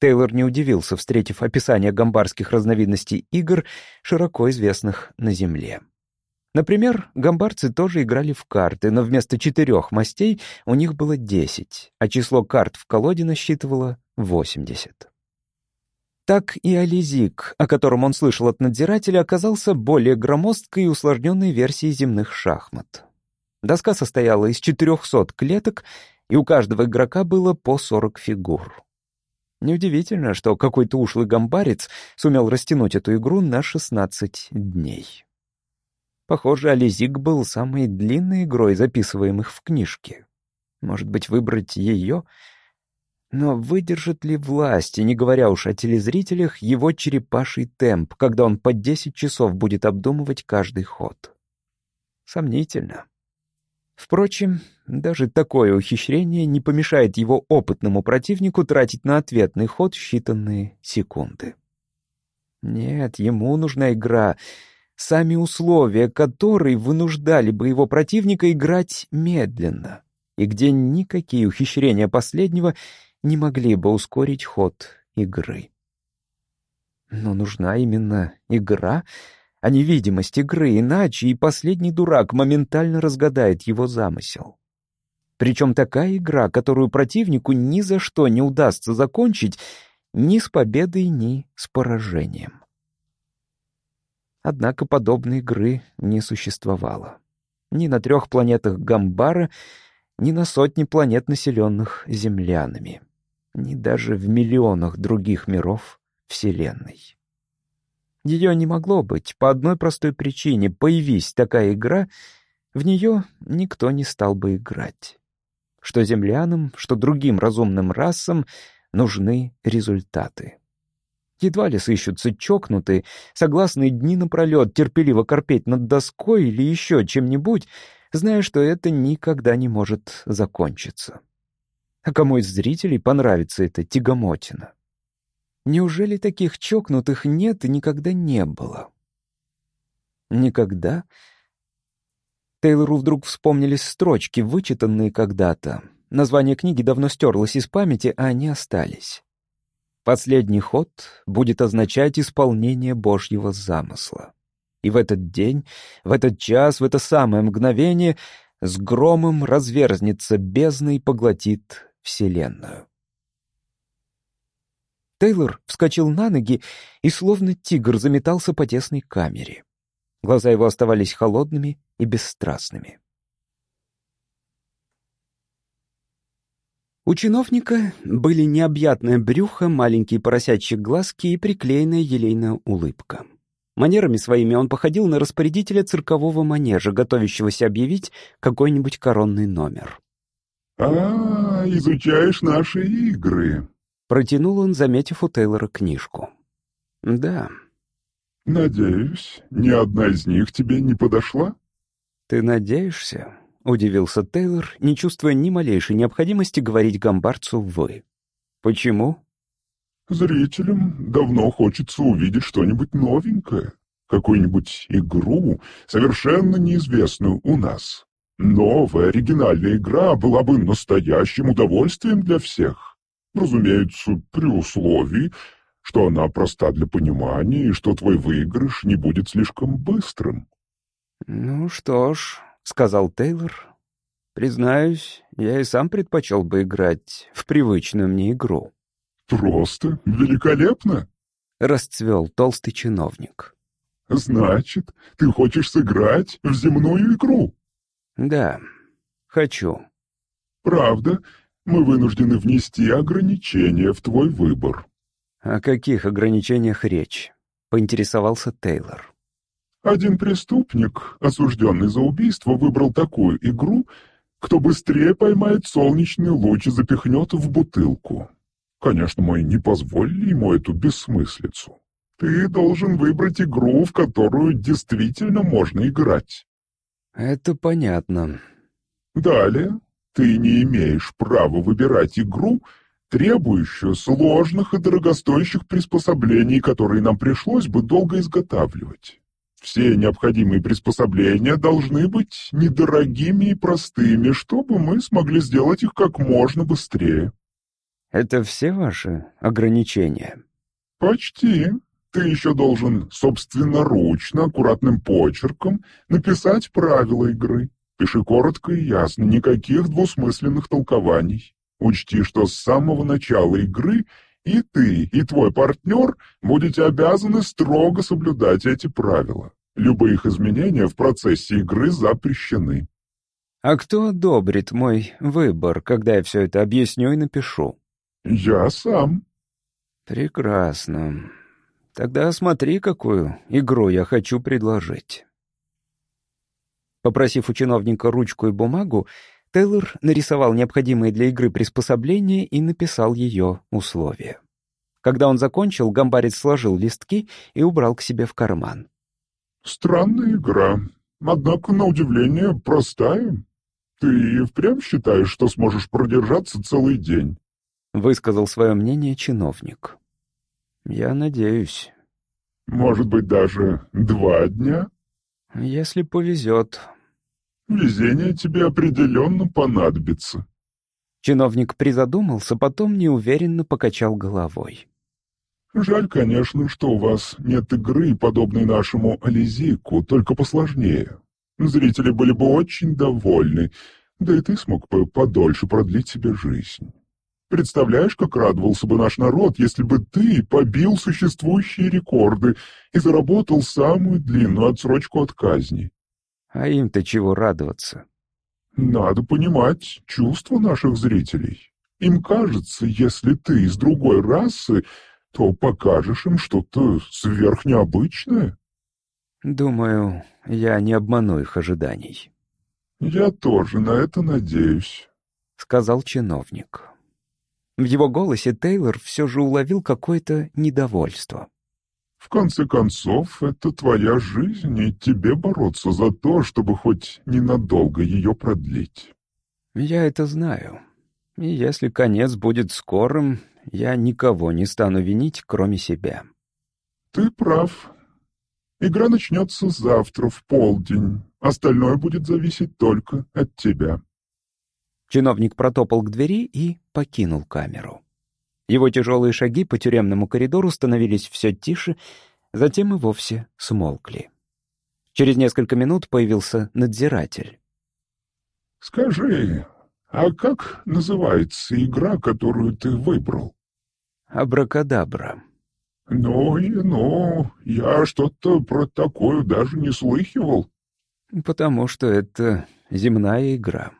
Тейлор не удивился, встретив описание гамбарских разновидностей игр, широко известных на Земле. Например, гамбарцы тоже играли в карты, но вместо четырех мастей у них было десять, а число карт в колоде насчитывало восемьдесят. Так и Ализик, о котором он слышал от надзирателя, оказался более громоздкой и усложненной версией земных шахмат. Доска состояла из 400 клеток, и у каждого игрока было по 40 фигур. Неудивительно, что какой-то ушлый гамбарец сумел растянуть эту игру на 16 дней. Похоже, Ализик был самой длинной игрой, записываемых в книжке. Может быть, выбрать ее? Но выдержит ли власти, не говоря уж о телезрителях, его черепаший темп, когда он по 10 часов будет обдумывать каждый ход? Сомнительно. Впрочем, даже такое ухищрение не помешает его опытному противнику тратить на ответный ход считанные секунды. Нет, ему нужна игра, сами условия которой вынуждали бы его противника играть медленно, и где никакие ухищрения последнего не могли бы ускорить ход игры. Но нужна именно игра — а не видимость игры, иначе и последний дурак моментально разгадает его замысел. Причем такая игра, которую противнику ни за что не удастся закончить ни с победой, ни с поражением. Однако подобной игры не существовало. Ни на трех планетах Гамбара, ни на сотни планет, населенных землянами, ни даже в миллионах других миров Вселенной. Ее не могло быть по одной простой причине. Появись такая игра, в нее никто не стал бы играть. Что землянам, что другим разумным расам нужны результаты. Едва ли сыщутся чокнутые, согласные дни напролет терпеливо корпеть над доской или еще чем-нибудь, зная, что это никогда не может закончиться. А кому из зрителей понравится эта тягомотина? Неужели таких чокнутых нет и никогда не было? Никогда? Тейлору вдруг вспомнились строчки, вычитанные когда-то. Название книги давно стерлось из памяти, а они остались. Последний ход будет означать исполнение Божьего замысла. И в этот день, в этот час, в это самое мгновение с громом разверзнется бездна и поглотит Вселенную. Тейлор вскочил на ноги и словно тигр заметался по тесной камере. Глаза его оставались холодными и бесстрастными. У чиновника были необъятное брюхо, маленькие поросячьи глазки и приклеенная елейная улыбка. Манерами своими он походил на распорядителя циркового манежа, готовящегося объявить какой-нибудь коронный номер. «А, изучаешь наши игры», Протянул он, заметив у Тейлора книжку. «Да». «Надеюсь, ни одна из них тебе не подошла?» «Ты надеешься?» — удивился Тейлор, не чувствуя ни малейшей необходимости говорить гамбарцу «вы». «Почему?» «Зрителям давно хочется увидеть что-нибудь новенькое, какую-нибудь игру, совершенно неизвестную у нас. Новая оригинальная игра была бы настоящим удовольствием для всех. Разумеется, при условии, что она проста для понимания и что твой выигрыш не будет слишком быстрым. «Ну что ж», — сказал Тейлор, — «признаюсь, я и сам предпочел бы играть в привычную мне игру». «Просто великолепно!» — расцвел толстый чиновник. «Значит, ты хочешь сыграть в земную игру?» «Да, хочу». «Правда? мы вынуждены внести ограничения в твой выбор». «О каких ограничениях речь?» — поинтересовался Тейлор. «Один преступник, осужденный за убийство, выбрал такую игру, кто быстрее поймает солнечный луч и запихнет в бутылку. Конечно, мы не позволили ему эту бессмыслицу. Ты должен выбрать игру, в которую действительно можно играть». «Это понятно». «Далее ты не имеешь права выбирать игру, требующую сложных и дорогостоящих приспособлений, которые нам пришлось бы долго изготавливать. Все необходимые приспособления должны быть недорогими и простыми, чтобы мы смогли сделать их как можно быстрее. Это все ваши ограничения? Почти. Ты еще должен собственноручно, аккуратным почерком написать правила игры. Пиши коротко и ясно, никаких двусмысленных толкований. Учти, что с самого начала игры и ты, и твой партнер будете обязаны строго соблюдать эти правила. Любые их изменения в процессе игры запрещены. А кто одобрит мой выбор, когда я все это объясню и напишу? Я сам. Прекрасно. Тогда смотри, какую игру я хочу предложить. Попросив у чиновника ручку и бумагу, Тейлор нарисовал необходимые для игры приспособления и написал ее условия. Когда он закончил, гамбарец сложил листки и убрал к себе в карман. «Странная игра, однако, на удивление, простая. Ты впрямь считаешь, что сможешь продержаться целый день?» — высказал свое мнение чиновник. «Я надеюсь». «Может быть, даже два дня?» «Если повезет». «Везение тебе определенно понадобится». Чиновник призадумался, потом неуверенно покачал головой. «Жаль, конечно, что у вас нет игры, подобной нашему Ализику, только посложнее. Зрители были бы очень довольны, да и ты смог бы подольше продлить себе жизнь. Представляешь, как радовался бы наш народ, если бы ты побил существующие рекорды и заработал самую длинную отсрочку от казни. А им-то чего радоваться? Надо понимать чувства наших зрителей. Им кажется, если ты из другой расы, то покажешь им что-то сверхнеобычное. Думаю, я не обману их ожиданий. Я тоже на это надеюсь, — сказал чиновник. В его голосе Тейлор все же уловил какое-то недовольство. «В конце концов, это твоя жизнь, и тебе бороться за то, чтобы хоть ненадолго ее продлить». «Я это знаю. И если конец будет скорым, я никого не стану винить, кроме себя». «Ты прав. Игра начнется завтра в полдень. Остальное будет зависеть только от тебя». Чиновник протопал к двери и покинул камеру. Его тяжелые шаги по тюремному коридору становились все тише, затем и вовсе смолкли. Через несколько минут появился надзиратель. «Скажи, а как называется игра, которую ты выбрал?» «Абракадабра». «Ну и ну, я что-то про такое даже не слыхивал». «Потому что это земная игра».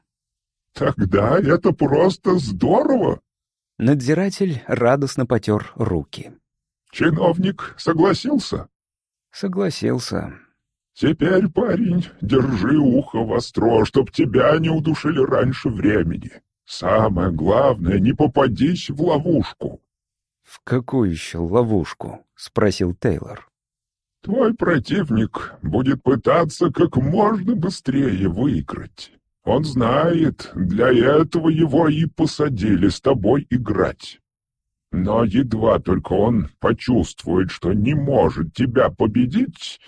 «Тогда это просто здорово!» Надзиратель радостно потер руки. «Чиновник согласился?» «Согласился». «Теперь, парень, держи ухо востро, чтоб тебя не удушили раньше времени. Самое главное, не попадись в ловушку». «В какую еще ловушку?» — спросил Тейлор. «Твой противник будет пытаться как можно быстрее выиграть. Он знает, для этого его и посадили с тобой играть. Но едва только он почувствует, что не может тебя победить,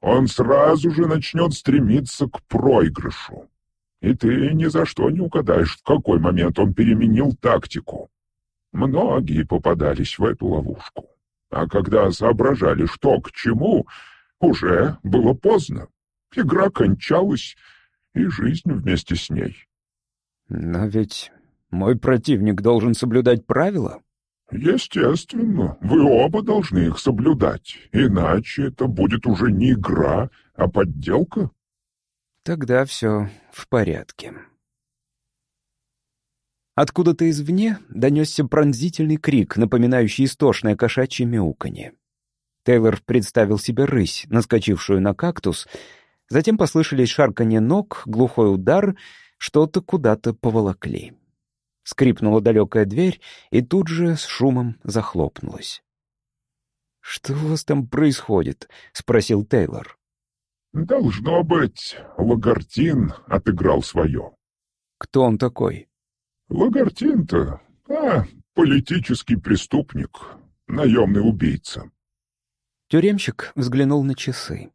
он сразу же начнет стремиться к проигрышу. И ты ни за что не угадаешь, в какой момент он переменил тактику. Многие попадались в эту ловушку. А когда соображали, что к чему, уже было поздно. Игра кончалась, и жизнь вместе с ней. Но ведь мой противник должен соблюдать правила. Естественно, вы оба должны их соблюдать, иначе это будет уже не игра, а подделка. Тогда все в порядке. Откуда-то извне донесся пронзительный крик, напоминающий истошное кошачье мяуканье. Тейлор представил себе рысь, наскочившую на кактус, Затем послышались шарканье ног, глухой удар, что-то куда-то поволокли. Скрипнула далекая дверь и тут же с шумом захлопнулась. «Что у вас там происходит?» — спросил Тейлор. «Должно быть, Лагартин отыграл свое». «Кто он такой?» «Лагартин-то, а, политический преступник, наемный убийца». Тюремщик взглянул на часы.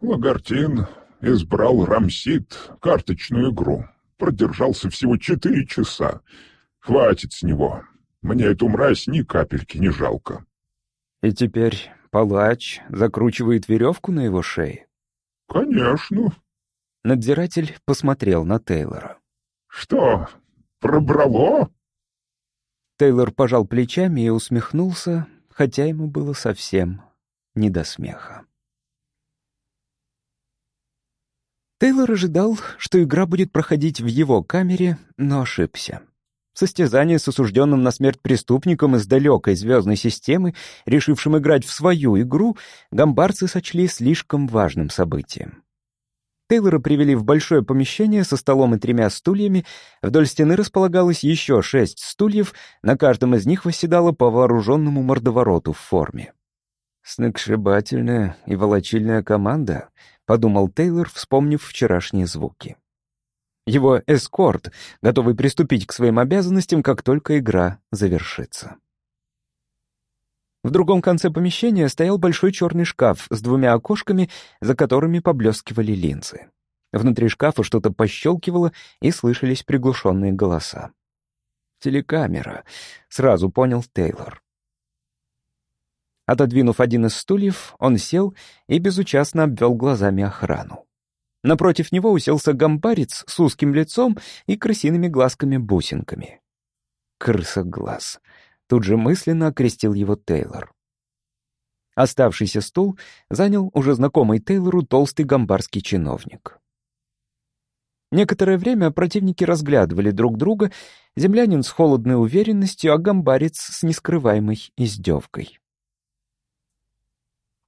Лагартин избрал Рамсит, карточную игру. Продержался всего четыре часа. Хватит с него. Мне эту мразь ни капельки не жалко. И теперь палач закручивает веревку на его шее? Конечно. Надзиратель посмотрел на Тейлора. Что, пробрало? Тейлор пожал плечами и усмехнулся, хотя ему было совсем не до смеха. Тейлор ожидал, что игра будет проходить в его камере, но ошибся. Состязание с осужденным на смерть преступником из далекой звездной системы, решившим играть в свою игру, гамбарцы сочли слишком важным событием. Тейлора привели в большое помещение со столом и тремя стульями. Вдоль стены располагалось еще шесть стульев, на каждом из них восседало по вооруженному мордовороту в форме. «Сногсшибательная и волочильная команда», — подумал Тейлор, вспомнив вчерашние звуки. Его эскорт, готовый приступить к своим обязанностям, как только игра завершится. В другом конце помещения стоял большой черный шкаф с двумя окошками, за которыми поблескивали линзы. Внутри шкафа что-то пощелкивало, и слышались приглушенные голоса. «Телекамера», — сразу понял Тейлор. Отодвинув один из стульев, он сел и безучастно обвел глазами охрану. Напротив него уселся гамбарец с узким лицом и крысиными глазками-бусинками. Крысоглаз. Тут же мысленно окрестил его Тейлор. Оставшийся стул занял уже знакомый Тейлору толстый гамбарский чиновник. Некоторое время противники разглядывали друг друга, землянин с холодной уверенностью, а гамбарец с нескрываемой издевкой.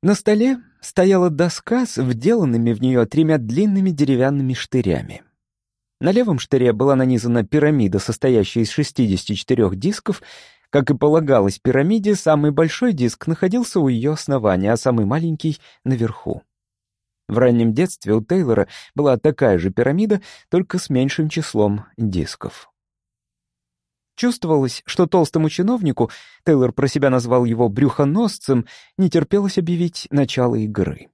На столе стояла доска с вделанными в нее тремя длинными деревянными штырями. На левом штыре была нанизана пирамида, состоящая из 64 дисков, как и полагалось пирамиде, самый большой диск находился у ее основания, а самый маленький — наверху. В раннем детстве у Тейлора была такая же пирамида, только с меньшим числом дисков. Чувствовалось, что толстому чиновнику, Тейлор про себя назвал его брюхоносцем, не терпелось объявить начало игры.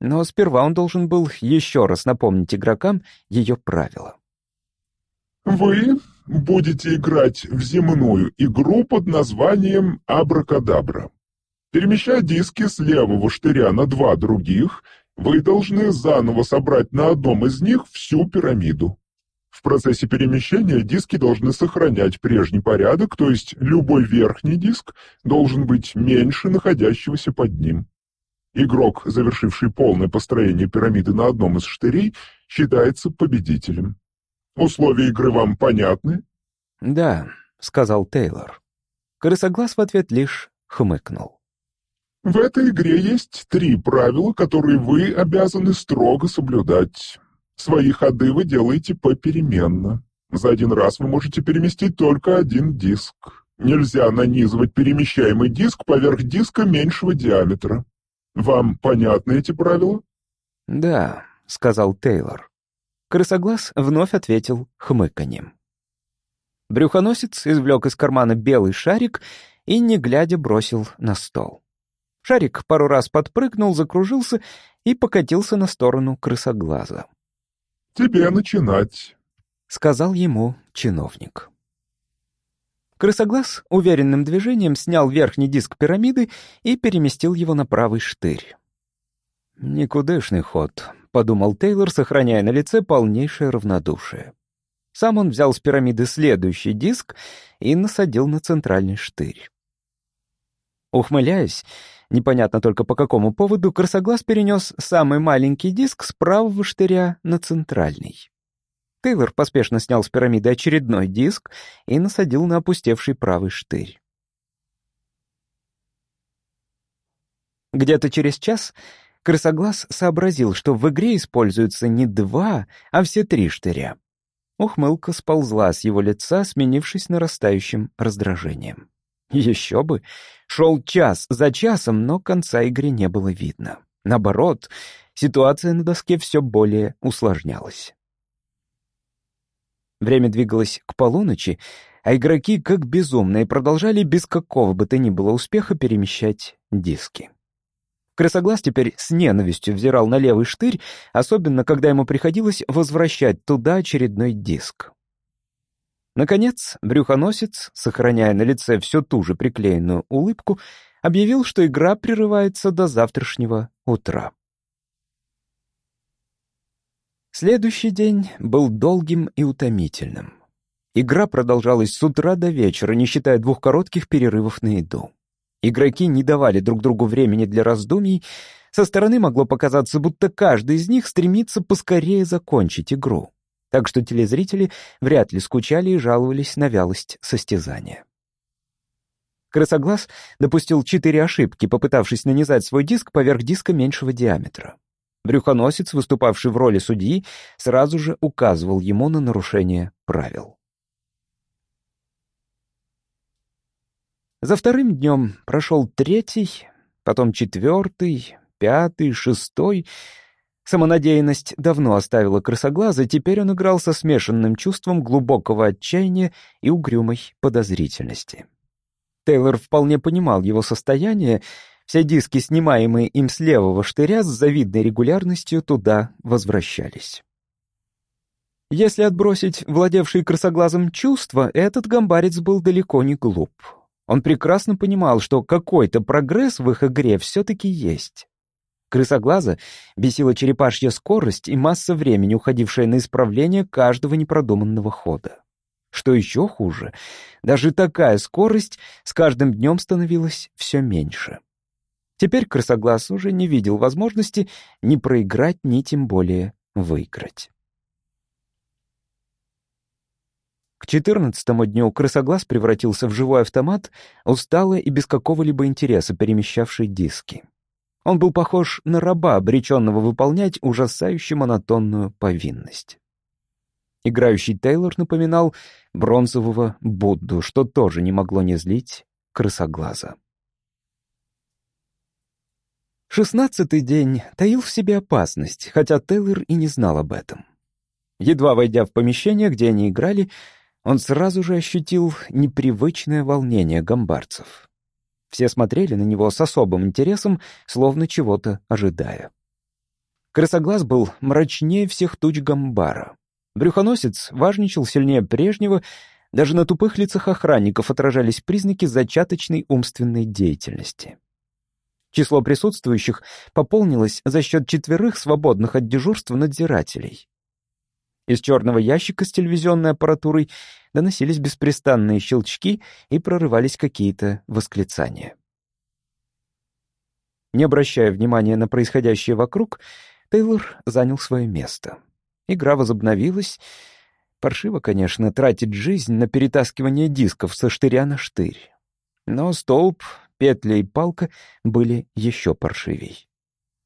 Но сперва он должен был еще раз напомнить игрокам ее правила. «Вы будете играть в земную игру под названием «Абракадабра». Перемещая диски с левого штыря на два других, вы должны заново собрать на одном из них всю пирамиду. В процессе перемещения диски должны сохранять прежний порядок, то есть любой верхний диск должен быть меньше находящегося под ним. Игрок, завершивший полное построение пирамиды на одном из штырей, считается победителем. Условия игры вам понятны?» «Да», — сказал Тейлор. Крысоглаз в ответ лишь хмыкнул. «В этой игре есть три правила, которые вы обязаны строго соблюдать. Свои ходы вы делаете попеременно. За один раз вы можете переместить только один диск. Нельзя нанизывать перемещаемый диск поверх диска меньшего диаметра. Вам понятны эти правила?» «Да», — сказал Тейлор. Крысоглаз вновь ответил хмыканьем. Брюхоносец извлек из кармана белый шарик и, не глядя, бросил на стол. Шарик пару раз подпрыгнул, закружился и покатился на сторону крысоглаза. «Тебе начинать», — сказал ему чиновник. Крысоглаз уверенным движением снял верхний диск пирамиды и переместил его на правый штырь. «Никудышный ход», подумал Тейлор, сохраняя на лице полнейшее равнодушие. Сам он взял с пирамиды следующий диск и насадил на центральный штырь. Ухмыляясь, непонятно только по какому поводу, красоглаз перенес самый маленький диск с правого штыря на центральный. Тейлор поспешно снял с пирамиды очередной диск и насадил на опустевший правый штырь. Где-то через час Крысоглаз сообразил, что в игре используются не два, а все три штыря. Ухмылка сползла с его лица, сменившись нарастающим раздражением. Еще бы! Шел час за часом, но конца игры не было видно. Наоборот, ситуация на доске все более усложнялась. Время двигалось к полуночи, а игроки, как безумные, продолжали без какого бы то ни было успеха перемещать диски. Крысоглаз теперь с ненавистью взирал на левый штырь, особенно когда ему приходилось возвращать туда очередной диск. Наконец, брюхоносец, сохраняя на лице всю ту же приклеенную улыбку, объявил, что игра прерывается до завтрашнего утра. Следующий день был долгим и утомительным. Игра продолжалась с утра до вечера, не считая двух коротких перерывов на еду. Игроки не давали друг другу времени для раздумий. Со стороны могло показаться, будто каждый из них стремится поскорее закончить игру. Так что телезрители вряд ли скучали и жаловались на вялость состязания. Крысоглаз допустил четыре ошибки, попытавшись нанизать свой диск поверх диска меньшего диаметра. Брюхоносец, выступавший в роли судьи, сразу же указывал ему на нарушение правил. За вторым днем прошел третий, потом четвертый, пятый, шестой. Самонадеянность давно оставила крысоглаза, теперь он играл со смешанным чувством глубокого отчаяния и угрюмой подозрительности. Тейлор вполне понимал его состояние, все диски, снимаемые им с левого штыря, с завидной регулярностью туда возвращались. Если отбросить владевший красоглазом чувства, этот гамбарец был далеко не глуп. Он прекрасно понимал, что какой-то прогресс в их игре все-таки есть. Крысоглаза бесила черепашья скорость и масса времени, уходившая на исправление каждого непродуманного хода. Что еще хуже, даже такая скорость с каждым днем становилась все меньше. Теперь крысоглаз уже не видел возможности ни проиграть, ни тем более выиграть. К четырнадцатому дню крысоглаз превратился в живой автомат, устало и без какого-либо интереса перемещавший диски. Он был похож на раба, обреченного выполнять ужасающе монотонную повинность. Играющий Тейлор напоминал бронзового Будду, что тоже не могло не злить крысоглаза. Шестнадцатый день таил в себе опасность, хотя Тейлор и не знал об этом. Едва войдя в помещение, где они играли, он сразу же ощутил непривычное волнение гамбарцев. Все смотрели на него с особым интересом, словно чего-то ожидая. Крысоглаз был мрачнее всех туч гамбара. Брюхоносец важничал сильнее прежнего, даже на тупых лицах охранников отражались признаки зачаточной умственной деятельности. Число присутствующих пополнилось за счет четверых свободных от дежурства надзирателей. Из черного ящика с телевизионной аппаратурой доносились беспрестанные щелчки и прорывались какие-то восклицания. Не обращая внимания на происходящее вокруг, Тейлор занял свое место. Игра возобновилась. Паршиво, конечно, тратить жизнь на перетаскивание дисков со штыря на штырь. Но столб, петля и палка были еще паршивей.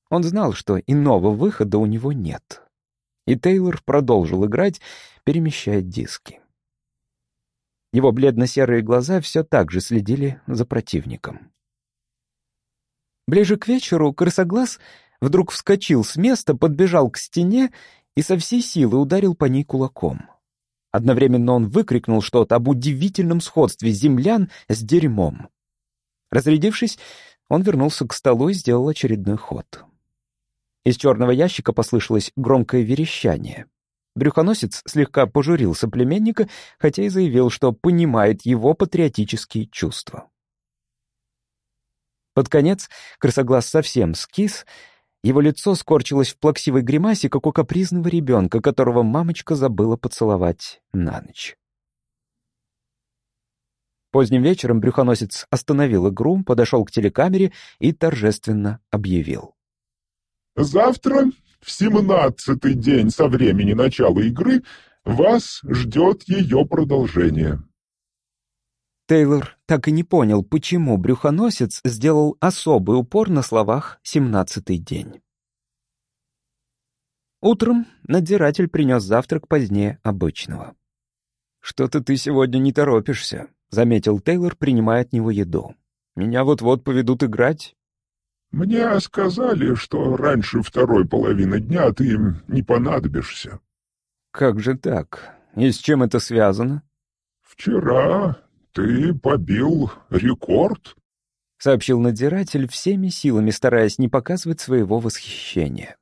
Он знал, что иного выхода у него нет. И Тейлор продолжил играть, перемещая диски. Его бледно-серые глаза все так же следили за противником. Ближе к вечеру крысоглаз вдруг вскочил с места, подбежал к стене и со всей силы ударил по ней кулаком. Одновременно он выкрикнул что-то об удивительном сходстве землян с дерьмом. Разрядившись, он вернулся к столу и сделал очередной ход. Из черного ящика послышалось громкое верещание. Брюхоносец слегка пожурил соплеменника, хотя и заявил, что понимает его патриотические чувства. Под конец крысоглаз совсем скис, его лицо скорчилось в плаксивой гримасе, как у капризного ребенка, которого мамочка забыла поцеловать на ночь. Поздним вечером брюхоносец остановил игру, подошел к телекамере и торжественно объявил. «Завтра, в семнадцатый день со времени начала игры, вас ждет ее продолжение». Тейлор так и не понял, почему брюхоносец сделал особый упор на словах «семнадцатый день». Утром надзиратель принес завтрак позднее обычного. «Что-то ты сегодня не торопишься», — заметил Тейлор, принимая от него еду. «Меня вот-вот поведут играть». «Мне сказали, что раньше второй половины дня ты им не понадобишься». «Как же так? И с чем это связано?» «Вчера ты побил рекорд», — сообщил надзиратель, всеми силами стараясь не показывать своего восхищения.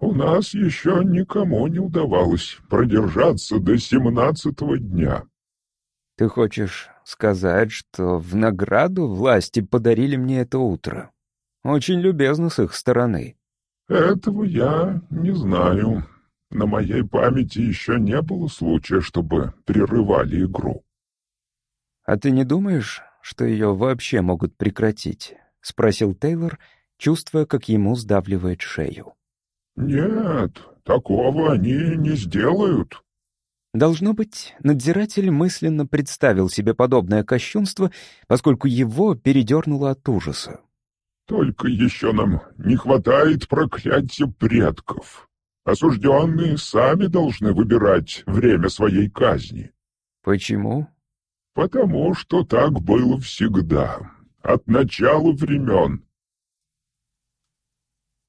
«У нас еще никому не удавалось продержаться до семнадцатого дня». «Ты хочешь сказать, что в награду власти подарили мне это утро. Очень любезно с их стороны. Этого я не знаю. На моей памяти еще не было случая, чтобы прерывали игру. А ты не думаешь, что ее вообще могут прекратить? Спросил Тейлор, чувствуя, как ему сдавливает шею. Нет, такого они не сделают. Должно быть, надзиратель мысленно представил себе подобное кощунство, поскольку его передернуло от ужаса. Только еще нам не хватает проклятия предков. Осужденные сами должны выбирать время своей казни. Почему? Потому что так было всегда, от начала времен.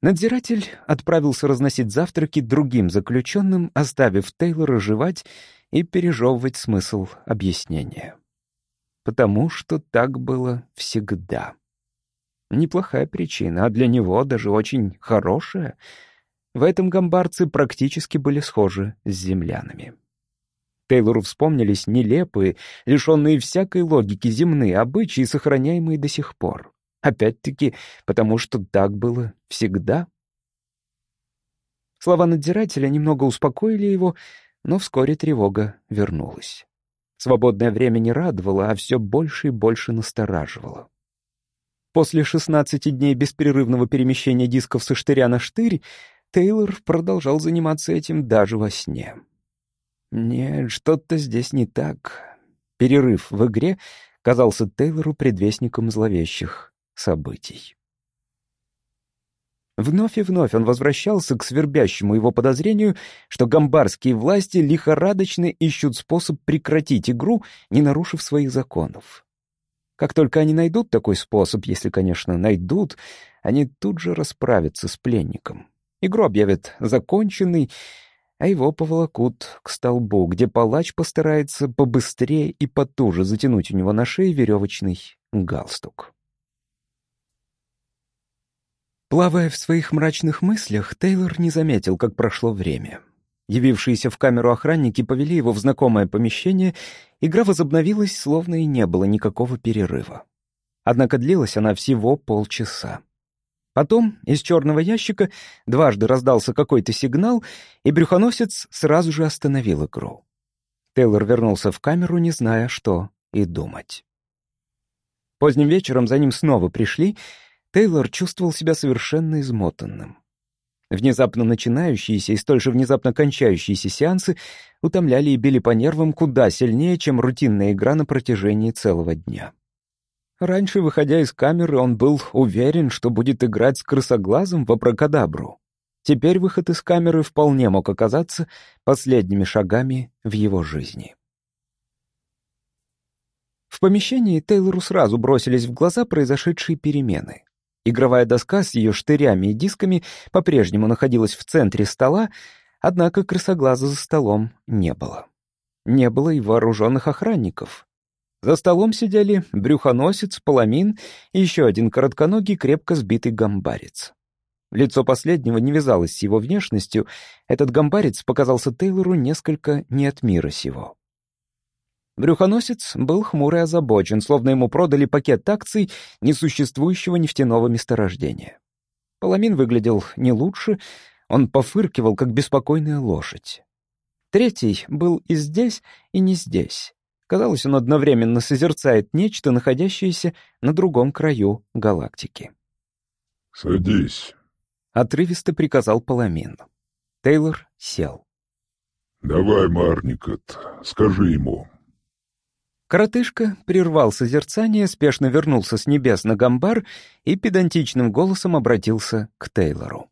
Надзиратель отправился разносить завтраки другим заключенным, оставив Тейлора жевать и пережевывать смысл объяснения. Потому что так было всегда. Неплохая причина, а для него даже очень хорошая. В этом гамбарцы практически были схожи с землянами. Тейлору вспомнились нелепые, лишенные всякой логики земные обычаи, сохраняемые до сих пор. Опять-таки, потому что так было всегда. Слова надзирателя немного успокоили его, но вскоре тревога вернулась. Свободное время не радовало, а все больше и больше настораживало. После 16 дней беспрерывного перемещения дисков со штыря на штырь Тейлор продолжал заниматься этим даже во сне. Нет, что-то здесь не так. Перерыв в игре казался Тейлору предвестником зловещих событий. Вновь и вновь он возвращался к свербящему его подозрению, что гамбарские власти лихорадочно ищут способ прекратить игру, не нарушив своих законов. Как только они найдут такой способ, если, конечно, найдут, они тут же расправятся с пленником. Игру объявят законченной, а его поволокут к столбу, где палач постарается побыстрее и потуже затянуть у него на шее веревочный галстук. Плавая в своих мрачных мыслях, Тейлор не заметил, как прошло время. Явившиеся в камеру охранники повели его в знакомое помещение, игра возобновилась, словно и не было никакого перерыва. Однако длилась она всего полчаса. Потом из черного ящика дважды раздался какой-то сигнал, и брюхоносец сразу же остановил игру. Тейлор вернулся в камеру, не зная, что и думать. Поздним вечером за ним снова пришли — Тейлор чувствовал себя совершенно измотанным. Внезапно начинающиеся и столь же внезапно кончающиеся сеансы утомляли и били по нервам куда сильнее, чем рутинная игра на протяжении целого дня. Раньше, выходя из камеры, он был уверен, что будет играть с крысоглазом в абракадабру. Теперь выход из камеры вполне мог оказаться последними шагами в его жизни. В помещении Тейлору сразу бросились в глаза произошедшие перемены. Игровая доска с ее штырями и дисками по-прежнему находилась в центре стола, однако крысоглаза за столом не было. Не было и вооруженных охранников. За столом сидели брюхоносец, паламин и еще один коротконогий, крепко сбитый гамбарец. Лицо последнего не вязалось с его внешностью, этот гамбарец показался Тейлору несколько не от мира сего. Брюхоносец был хмур и озабочен, словно ему продали пакет акций несуществующего нефтяного месторождения. Паламин выглядел не лучше, он пофыркивал, как беспокойная лошадь. Третий был и здесь, и не здесь. Казалось, он одновременно созерцает нечто, находящееся на другом краю галактики. «Садись», — отрывисто приказал Паламин. Тейлор сел. «Давай, Марникот, скажи ему, Коротышка прервал созерцание, спешно вернулся с небес на гамбар и педантичным голосом обратился к Тейлору.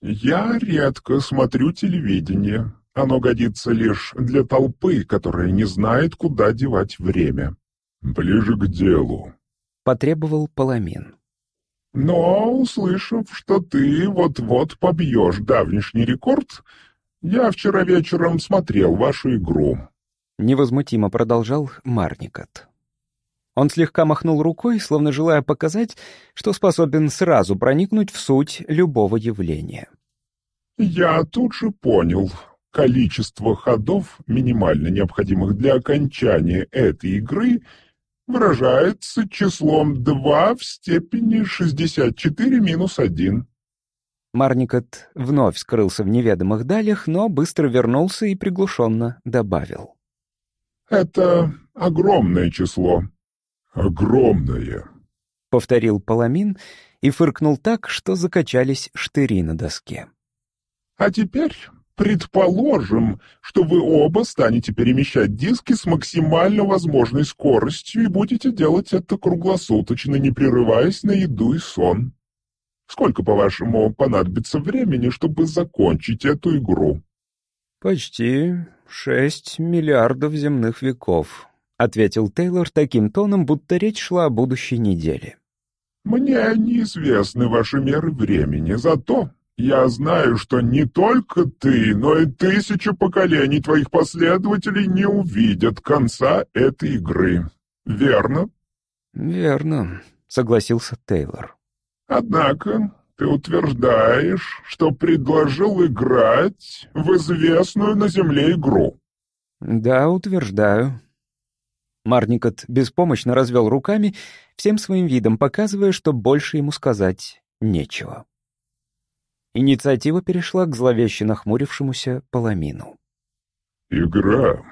«Я редко смотрю телевидение. Оно годится лишь для толпы, которая не знает, куда девать время. Ближе к делу», — потребовал Паламин. «Но, услышав, что ты вот-вот побьешь давнишний рекорд, я вчера вечером смотрел вашу игру. Невозмутимо продолжал Марникот. Он слегка махнул рукой, словно желая показать, что способен сразу проникнуть в суть любого явления. «Я тут же понял. Количество ходов, минимально необходимых для окончания этой игры, выражается числом 2 в степени 64 минус 1». Марникот вновь скрылся в неведомых далях, но быстро вернулся и приглушенно добавил. Это огромное число. Огромное, — повторил Паламин и фыркнул так, что закачались штыри на доске. А теперь Предположим, что вы оба станете перемещать диски с максимально возможной скоростью и будете делать это круглосуточно, не прерываясь на еду и сон. Сколько, по-вашему, понадобится времени, чтобы закончить эту игру? «Почти шесть миллиардов земных веков», — ответил Тейлор таким тоном, будто речь шла о будущей неделе. «Мне неизвестны ваши меры времени, зато я знаю, что не только ты, но и тысячи поколений твоих последователей не увидят конца этой игры. Верно? Верно, согласился Тейлор. Однако ты утверждаешь, что предложил играть в известную на Земле игру. Да, утверждаю. Марникот беспомощно развел руками, всем своим видом показывая, что больше ему сказать нечего. Инициатива перешла к зловеще нахмурившемуся Паламину. «Игра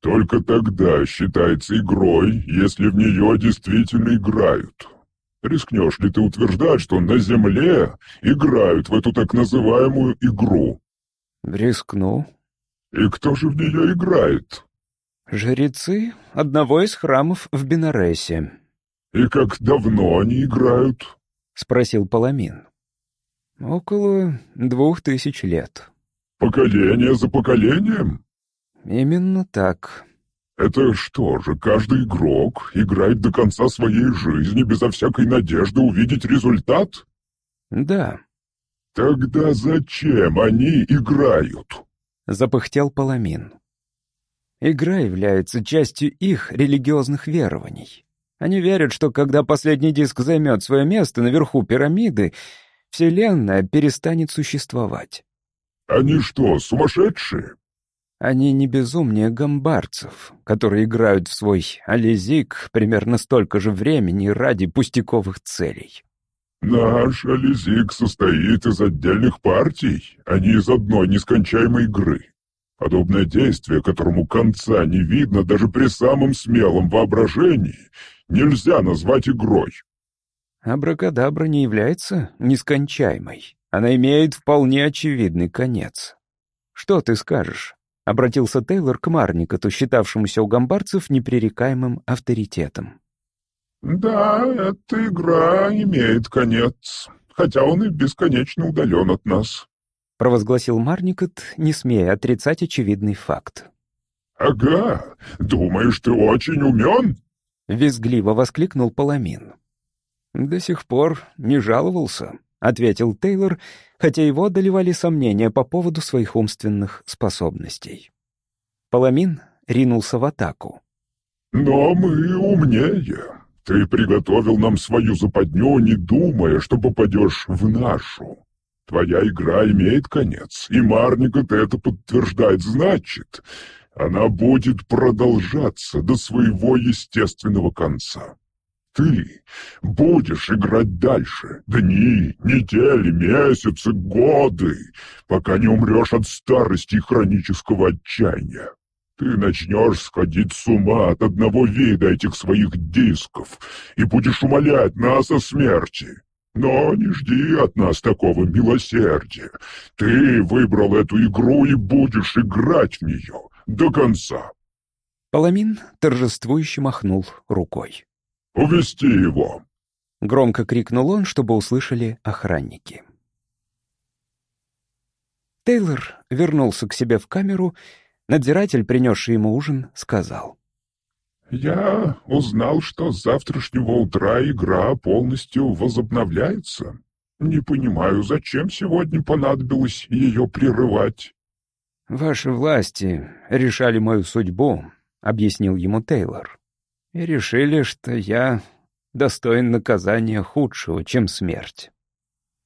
только тогда считается игрой, если в нее действительно играют. Рискнешь ли ты утверждать, что на Земле играют в эту так называемую игру?» «Рискну». «И кто же в нее играет?» «Жрецы одного из храмов в Бенаресе». «И как давно они играют?» — спросил Паламин. Около двух тысяч лет. Поколение за поколением? Именно так. Это что же, каждый игрок играет до конца своей жизни безо всякой надежды увидеть результат? Да. Тогда зачем они играют? Запыхтел Паламин. Игра является частью их религиозных верований. Они верят, что когда последний диск займет свое место наверху пирамиды, Вселенная перестанет существовать. Они что, сумасшедшие? Они не безумнее гамбарцев, которые играют в свой ализик примерно столько же времени ради пустяковых целей. Наш ализик состоит из отдельных партий, а не из одной нескончаемой игры. Подобное действие, которому конца не видно даже при самом смелом воображении, нельзя назвать игрой. Абракадабра не является нескончаемой. Она имеет вполне очевидный конец. Что ты скажешь? Обратился Тейлор к Марникоту, считавшемуся у гамбарцев непререкаемым авторитетом. «Да, эта игра имеет конец, хотя он и бесконечно удален от нас», — провозгласил Марникот, не смея отрицать очевидный факт. «Ага, думаешь, ты очень умен?» — визгливо воскликнул Паламин. «До сих пор не жаловался», — ответил Тейлор, хотя его одолевали сомнения по поводу своих умственных способностей. Паламин ринулся в атаку. «Но мы умнее. Ты приготовил нам свою западню, не думая, что попадешь в нашу. Твоя игра имеет конец, и Марникот это подтверждает, значит, она будет продолжаться до своего естественного конца. Ты будешь играть дальше дни, недели, месяцы, годы, пока не умрешь от старости и хронического отчаяния. Ты начнешь сходить с ума от одного вида этих своих дисков и будешь умолять нас о смерти. Но не жди от нас такого милосердия. Ты выбрал эту игру и будешь играть в нее до конца. Паламин торжествующе махнул рукой. «Увести его!» — громко крикнул он, чтобы услышали охранники. Тейлор вернулся к себе в камеру. Надзиратель, принесший ему ужин, сказал. «Я узнал, что с завтрашнего утра игра полностью возобновляется. Не понимаю, зачем сегодня понадобилось ее прерывать?» «Ваши власти решали мою судьбу», — объяснил ему Тейлор и решили, что я достоин наказания худшего, чем смерть.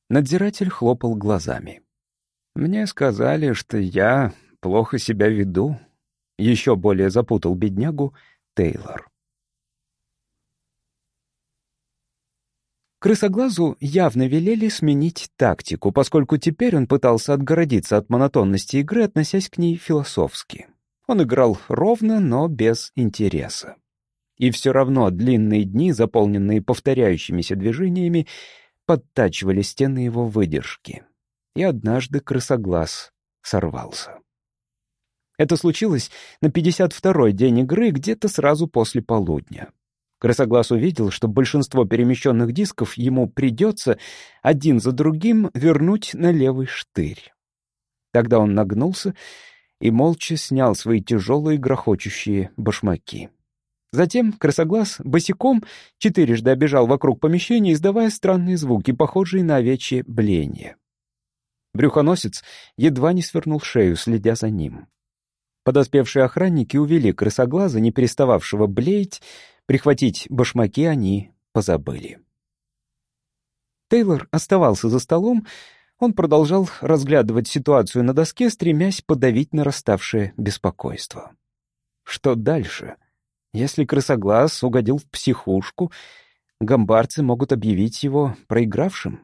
Надзиратель хлопал глазами. Мне сказали, что я плохо себя веду. Еще более запутал беднягу Тейлор. Крысоглазу явно велели сменить тактику, поскольку теперь он пытался отгородиться от монотонности игры, относясь к ней философски. Он играл ровно, но без интереса. И все равно длинные дни, заполненные повторяющимися движениями, подтачивали стены его выдержки. И однажды крысоглаз сорвался. Это случилось на 52-й день игры, где-то сразу после полудня. Крысоглаз увидел, что большинство перемещенных дисков ему придется один за другим вернуть на левый штырь. Тогда он нагнулся и молча снял свои тяжелые грохочущие башмаки. Затем крысоглаз босиком четырежды обежал вокруг помещения, издавая странные звуки, похожие на овечье бление. Брюхоносец едва не свернул шею, следя за ним. Подоспевшие охранники увели крысоглаза, не перестававшего блеять, прихватить башмаки они позабыли. Тейлор оставался за столом, он продолжал разглядывать ситуацию на доске, стремясь подавить нараставшее беспокойство. Что дальше? Если крысоглаз угодил в психушку, гамбарцы могут объявить его проигравшим.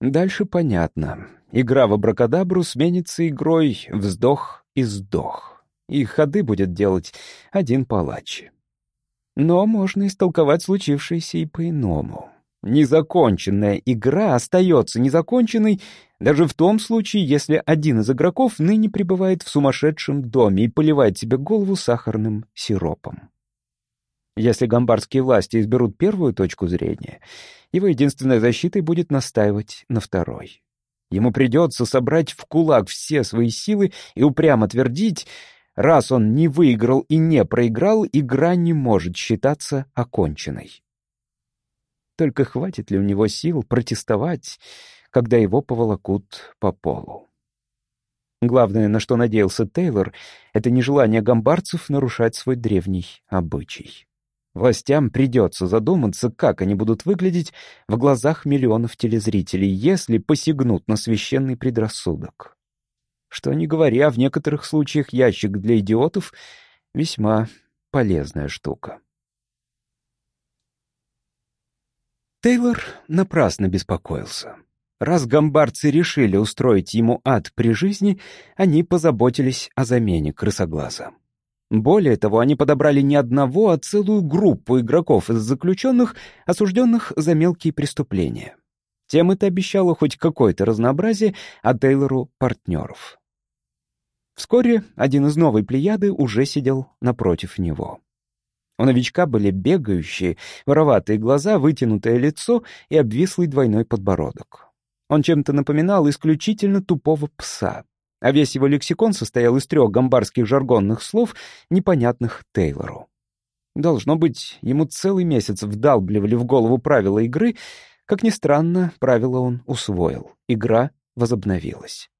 Дальше понятно. Игра в абракадабру сменится игрой «вздох и сдох». И ходы будет делать один палач. Но можно истолковать случившееся и по-иному. Незаконченная игра остается незаконченной даже в том случае, если один из игроков ныне пребывает в сумасшедшем доме и поливает себе голову сахарным сиропом. Если гамбарские власти изберут первую точку зрения, его единственной защитой будет настаивать на второй. Ему придется собрать в кулак все свои силы и упрямо твердить, раз он не выиграл и не проиграл, игра не может считаться оконченной. Только хватит ли у него сил протестовать, когда его поволокут по полу? Главное, на что надеялся Тейлор, это нежелание гамбарцев нарушать свой древний обычай. Властям придется задуматься, как они будут выглядеть в глазах миллионов телезрителей, если посягнут на священный предрассудок. Что не говоря, в некоторых случаях ящик для идиотов — весьма полезная штука. Тейлор напрасно беспокоился. Раз гамбарцы решили устроить ему ад при жизни, они позаботились о замене крысоглаза. Более того, они подобрали не одного, а целую группу игроков из заключенных, осужденных за мелкие преступления. Тем это обещало хоть какое-то разнообразие, а Тейлору — партнеров. Вскоре один из новой плеяды уже сидел напротив него. У новичка были бегающие, вороватые глаза, вытянутое лицо и обвислый двойной подбородок. Он чем-то напоминал исключительно тупого пса, а весь его лексикон состоял из трех гамбарских жаргонных слов, непонятных Тейлору. Должно быть, ему целый месяц вдалбливали в голову правила игры. Как ни странно, правила он усвоил. Игра возобновилась.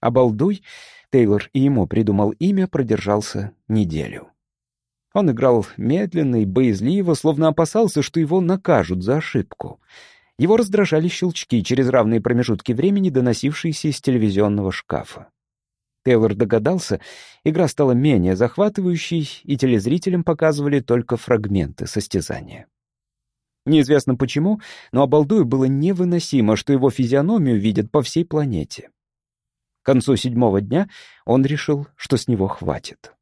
Обалдуй, Тейлор и ему придумал имя, продержался неделю. Он играл медленно и боязливо, словно опасался, что его накажут за ошибку. Его раздражали щелчки через равные промежутки времени, доносившиеся из телевизионного шкафа. Тейлор догадался, игра стала менее захватывающей, и телезрителям показывали только фрагменты состязания. Неизвестно почему, но Обалдую было невыносимо, что его физиономию видят по всей планете. К концу седьмого дня он решил, что с него хватит.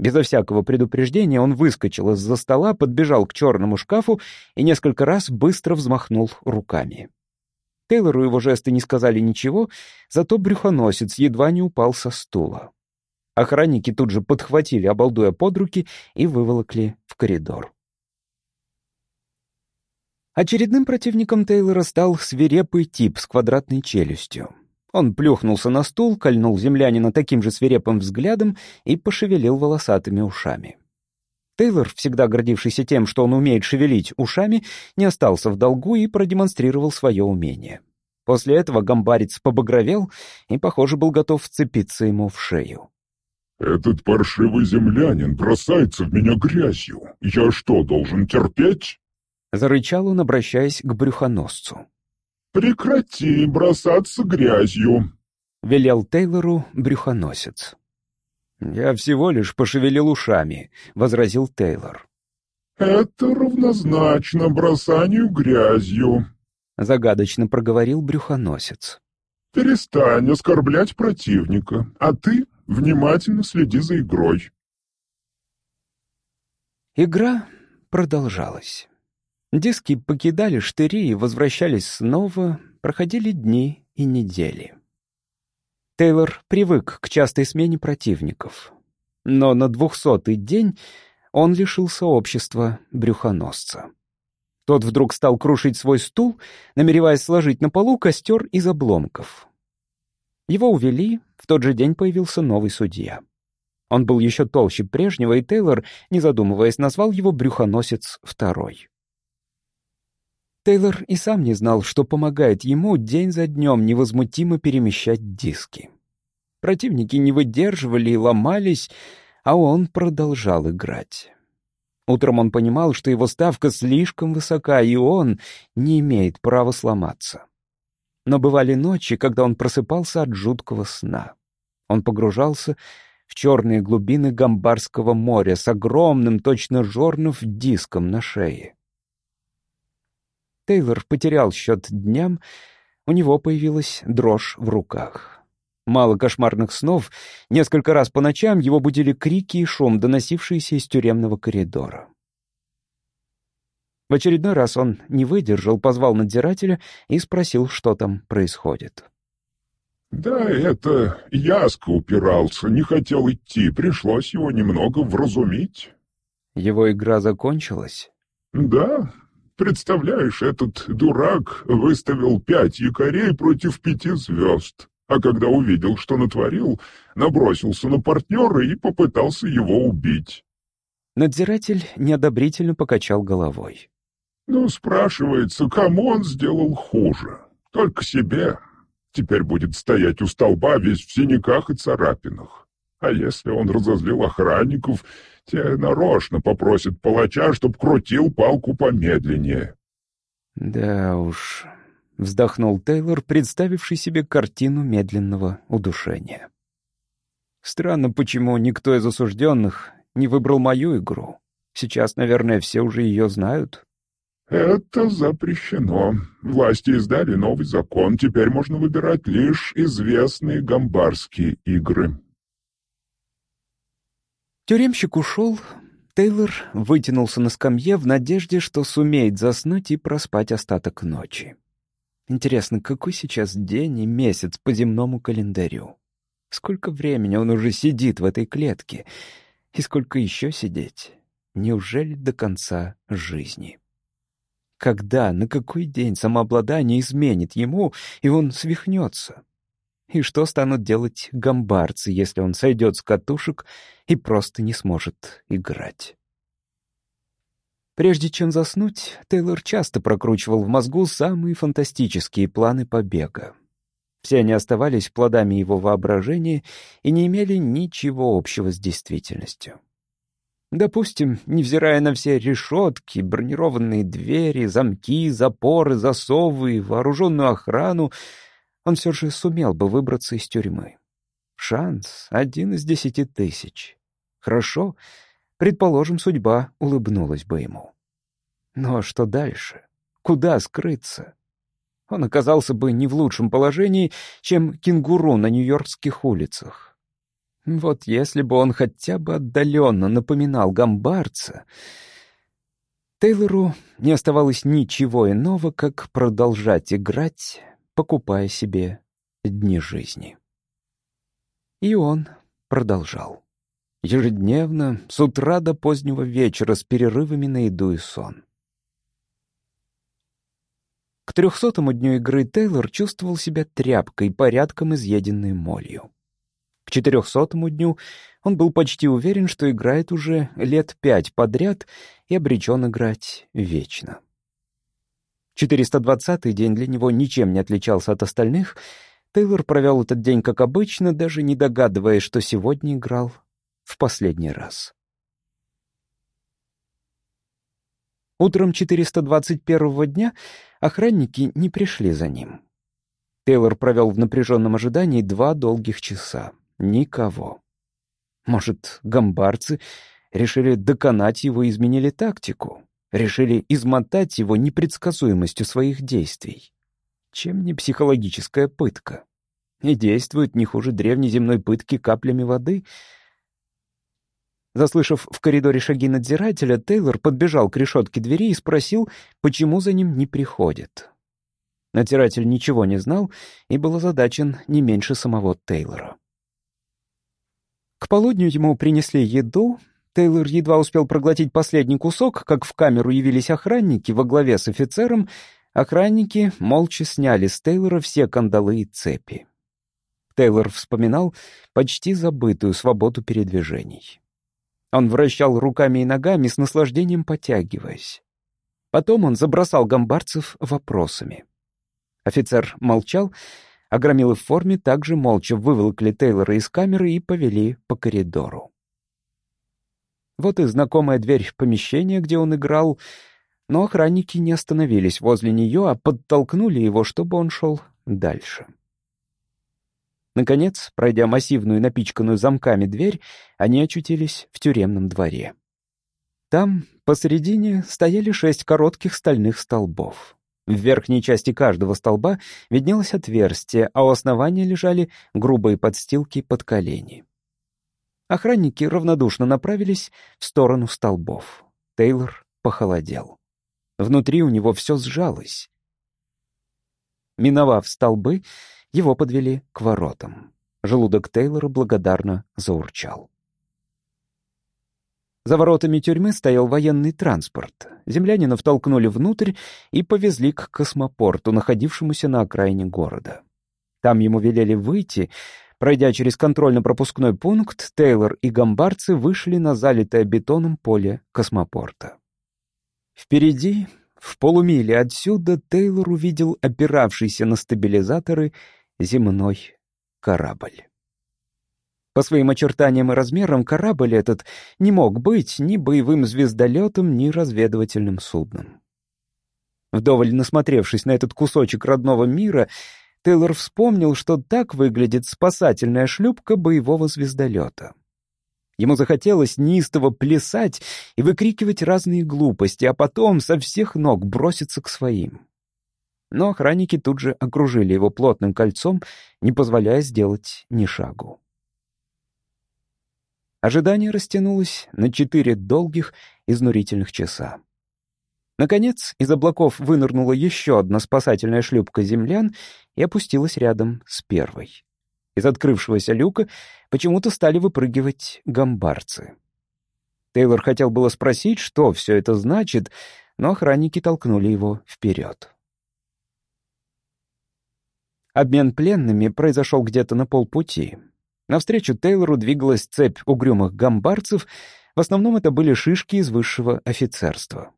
Безо всякого предупреждения он выскочил из-за стола, подбежал к черному шкафу и несколько раз быстро взмахнул руками. Тейлору его жесты не сказали ничего, зато брюхоносец едва не упал со стула. Охранники тут же подхватили, обалдуя под руки, и выволокли в коридор. Очередным противником Тейлора стал свирепый тип с квадратной челюстью. Он плюхнулся на стул, кольнул землянина таким же свирепым взглядом и пошевелил волосатыми ушами. Тейлор, всегда гордившийся тем, что он умеет шевелить ушами, не остался в долгу и продемонстрировал свое умение. После этого гамбарец побагровел и, похоже, был готов вцепиться ему в шею. «Этот паршивый землянин бросается в меня грязью. Я что, должен терпеть?» Зарычал он, обращаясь к брюхоносцу. «Прекрати бросаться грязью», — велел Тейлору брюхоносец. «Я всего лишь пошевелил ушами», — возразил Тейлор. «Это равнозначно бросанию грязью», — загадочно проговорил брюхоносец. «Перестань оскорблять противника, а ты внимательно следи за игрой». Игра продолжалась. Диски покидали штыри и возвращались снова, проходили дни и недели. Тейлор привык к частой смене противников. Но на двухсотый день он лишился общества брюхоносца. Тот вдруг стал крушить свой стул, намереваясь сложить на полу костер из обломков. Его увели, в тот же день появился новый судья. Он был еще толще прежнего, и Тейлор, не задумываясь, назвал его «брюхоносец второй». Тейлор и сам не знал, что помогает ему день за днем невозмутимо перемещать диски. Противники не выдерживали и ломались, а он продолжал играть. Утром он понимал, что его ставка слишком высока, и он не имеет права сломаться. Но бывали ночи, когда он просыпался от жуткого сна. Он погружался в черные глубины Гамбарского моря с огромным, точно жорнов, диском на шее. Тейлор потерял счет дням, у него появилась дрожь в руках. Мало кошмарных снов, несколько раз по ночам его будили крики и шум, доносившиеся из тюремного коридора. В очередной раз он не выдержал, позвал надзирателя и спросил, что там происходит. «Да, это Яска упирался, не хотел идти, пришлось его немного вразумить». «Его игра закончилась?» «Да, представляешь, этот дурак выставил пять якорей против пяти звезд, а когда увидел, что натворил, набросился на партнера и попытался его убить». Надзиратель неодобрительно покачал головой. Ну, спрашивается, кому он сделал хуже? Только себе. Теперь будет стоять у столба весь в синяках и царапинах. А если он разозлил охранников, те нарочно попросят палача, чтоб крутил палку помедленнее. Да уж, вздохнул Тейлор, представивший себе картину медленного удушения. Странно, почему никто из осужденных не выбрал мою игру. Сейчас, наверное, все уже ее знают. «Это запрещено. Власти издали новый закон. Теперь можно выбирать лишь известные гамбарские игры». Тюремщик ушел. Тейлор вытянулся на скамье в надежде, что сумеет заснуть и проспать остаток ночи. Интересно, какой сейчас день и месяц по земному календарю? Сколько времени он уже сидит в этой клетке? И сколько еще сидеть? Неужели до конца жизни? Когда, на какой день самообладание изменит ему, и он свихнется? И что станут делать гамбарцы, если он сойдет с катушек и просто не сможет играть? Прежде чем заснуть, Тейлор часто прокручивал в мозгу самые фантастические планы побега. Все они оставались плодами его воображения и не имели ничего общего с действительностью. Допустим, невзирая на все решетки, бронированные двери, замки, запоры, засовы, вооруженную охрану, он все же сумел бы выбраться из тюрьмы. Шанс один из десяти тысяч. Хорошо, предположим, судьба улыбнулась бы ему. Но что дальше? Куда скрыться? Он оказался бы не в лучшем положении, чем кенгуру на нью-йоркских улицах. Вот если бы он хотя бы отдаленно напоминал гамбарца... Тейлору не оставалось ничего иного, как продолжать играть, покупая себе дни жизни. И он продолжал. Ежедневно, с утра до позднего вечера, с перерывами на еду и сон. К трехсотому дню игры Тейлор чувствовал себя тряпкой, порядком изъеденной молью. К четырехсотому дню он был почти уверен, что играет уже лет пять подряд и обречен играть вечно. 420-й день для него ничем не отличался от остальных. Тейлор провел этот день как обычно, даже не догадываясь, что сегодня играл в последний раз. Утром 421-го дня охранники не пришли за ним. Тейлор провел в напряженном ожидании два долгих часа. Никого. Может, гамбарцы решили доконать его и изменили тактику? Решили измотать его непредсказуемостью своих действий? Чем не психологическая пытка? И действует не хуже древней земной пытки каплями воды. Заслышав в коридоре шаги надзирателя, Тейлор подбежал к решетке двери и спросил, почему за ним не приходит. Натиратель ничего не знал и был озадачен не меньше самого Тейлора. К полудню ему принесли еду. Тейлор едва успел проглотить последний кусок, как в камеру явились охранники во главе с офицером. Охранники молча сняли с Тейлора все кандалы и цепи. Тейлор вспоминал почти забытую свободу передвижений. Он вращал руками и ногами, с наслаждением потягиваясь. Потом он забросал гамбарцев вопросами. Офицер молчал, а громилы в форме также молча выволокли Тейлора из камеры и повели по коридору. Вот и знакомая дверь помещения, где он играл, но охранники не остановились возле нее, а подтолкнули его, чтобы он шел дальше. Наконец, пройдя массивную напичканную замками дверь, они очутились в тюремном дворе. Там, посередине, стояли шесть коротких стальных столбов. В верхней части каждого столба виднелось отверстие, а у основания лежали грубые подстилки под колени. Охранники равнодушно направились в сторону столбов. Тейлор похолодел. Внутри у него все сжалось. Миновав столбы, его подвели к воротам. Желудок Тейлора благодарно заурчал. За воротами тюрьмы стоял военный транспорт. Землянина втолкнули внутрь и повезли к космопорту, находившемуся на окраине города. Там ему велели выйти. Пройдя через контрольно-пропускной пункт, Тейлор и гамбарцы вышли на залитое бетоном поле космопорта. Впереди, в полумиле отсюда, Тейлор увидел опиравшийся на стабилизаторы земной корабль. По своим очертаниям и размерам корабль этот не мог быть ни боевым звездолетом, ни разведывательным судном. Вдоволь насмотревшись на этот кусочек родного мира, Тейлор вспомнил, что так выглядит спасательная шлюпка боевого звездолета. Ему захотелось неистово плясать и выкрикивать разные глупости, а потом со всех ног броситься к своим но охранники тут же окружили его плотным кольцом, не позволяя сделать ни шагу. Ожидание растянулось на четыре долгих, изнурительных часа. Наконец, из облаков вынырнула еще одна спасательная шлюпка землян и опустилась рядом с первой. Из открывшегося люка почему-то стали выпрыгивать гамбарцы. Тейлор хотел было спросить, что все это значит, но охранники толкнули его вперед. Обмен пленными произошел где-то на полпути. Навстречу Тейлору двигалась цепь угрюмых гамбарцев, в основном это были шишки из высшего офицерства.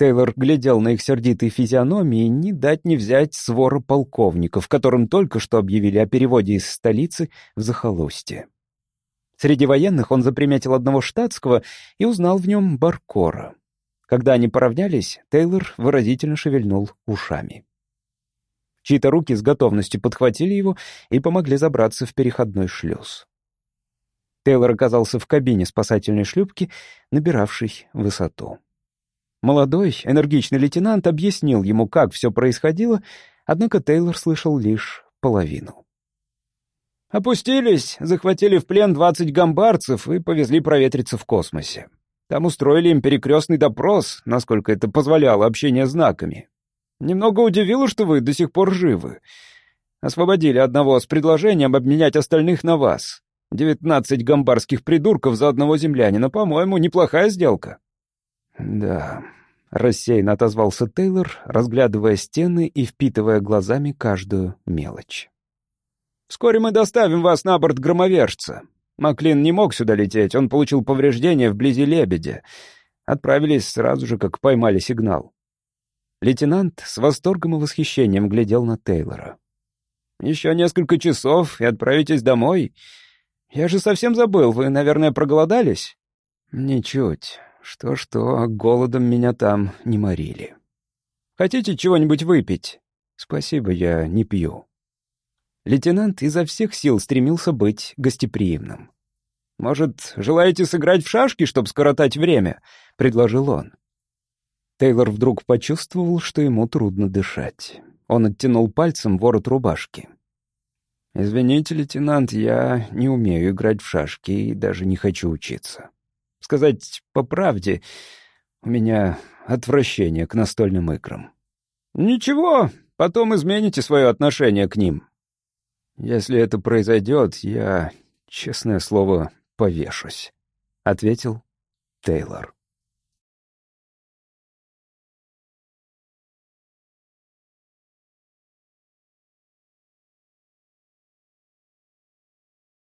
Тейлор глядел на их сердитые физиономии, не дать не взять свора полковников, которым только что объявили о переводе из столицы в захолустье. Среди военных он заприметил одного штатского и узнал в нем Баркора. Когда они поравнялись, Тейлор выразительно шевельнул ушами. Чьи-то руки с готовностью подхватили его и помогли забраться в переходной шлюз. Тейлор оказался в кабине спасательной шлюпки, набиравшей высоту. Молодой, энергичный лейтенант объяснил ему, как все происходило, однако Тейлор слышал лишь половину. «Опустились, захватили в плен двадцать гамбарцев и повезли проветриться в космосе. Там устроили им перекрестный допрос, насколько это позволяло общение знаками. Немного удивило, что вы до сих пор живы. Освободили одного с предложением обменять остальных на вас. Девятнадцать гамбарских придурков за одного землянина, по-моему, неплохая сделка». «Да», — рассеянно отозвался Тейлор, разглядывая стены и впитывая глазами каждую мелочь. «Вскоре мы доставим вас на борт громовержца. Маклин не мог сюда лететь, он получил повреждения вблизи Лебедя. Отправились сразу же, как поймали сигнал. Лейтенант с восторгом и восхищением глядел на Тейлора. «Еще несколько часов и отправитесь домой. Я же совсем забыл, вы, наверное, проголодались?» «Ничуть. Что-что, голодом меня там не морили. Хотите чего-нибудь выпить?» «Спасибо, я не пью». Лейтенант изо всех сил стремился быть гостеприимным. «Может, желаете сыграть в шашки, чтобы скоротать время?» — предложил он. Тейлор вдруг почувствовал, что ему трудно дышать. Он оттянул пальцем ворот рубашки. «Извините, лейтенант, я не умею играть в шашки и даже не хочу учиться. Сказать по правде, у меня отвращение к настольным играм». «Ничего, Потом измените свое отношение к ним. Если это произойдет, я, честное слово, повешусь», — ответил Тейлор.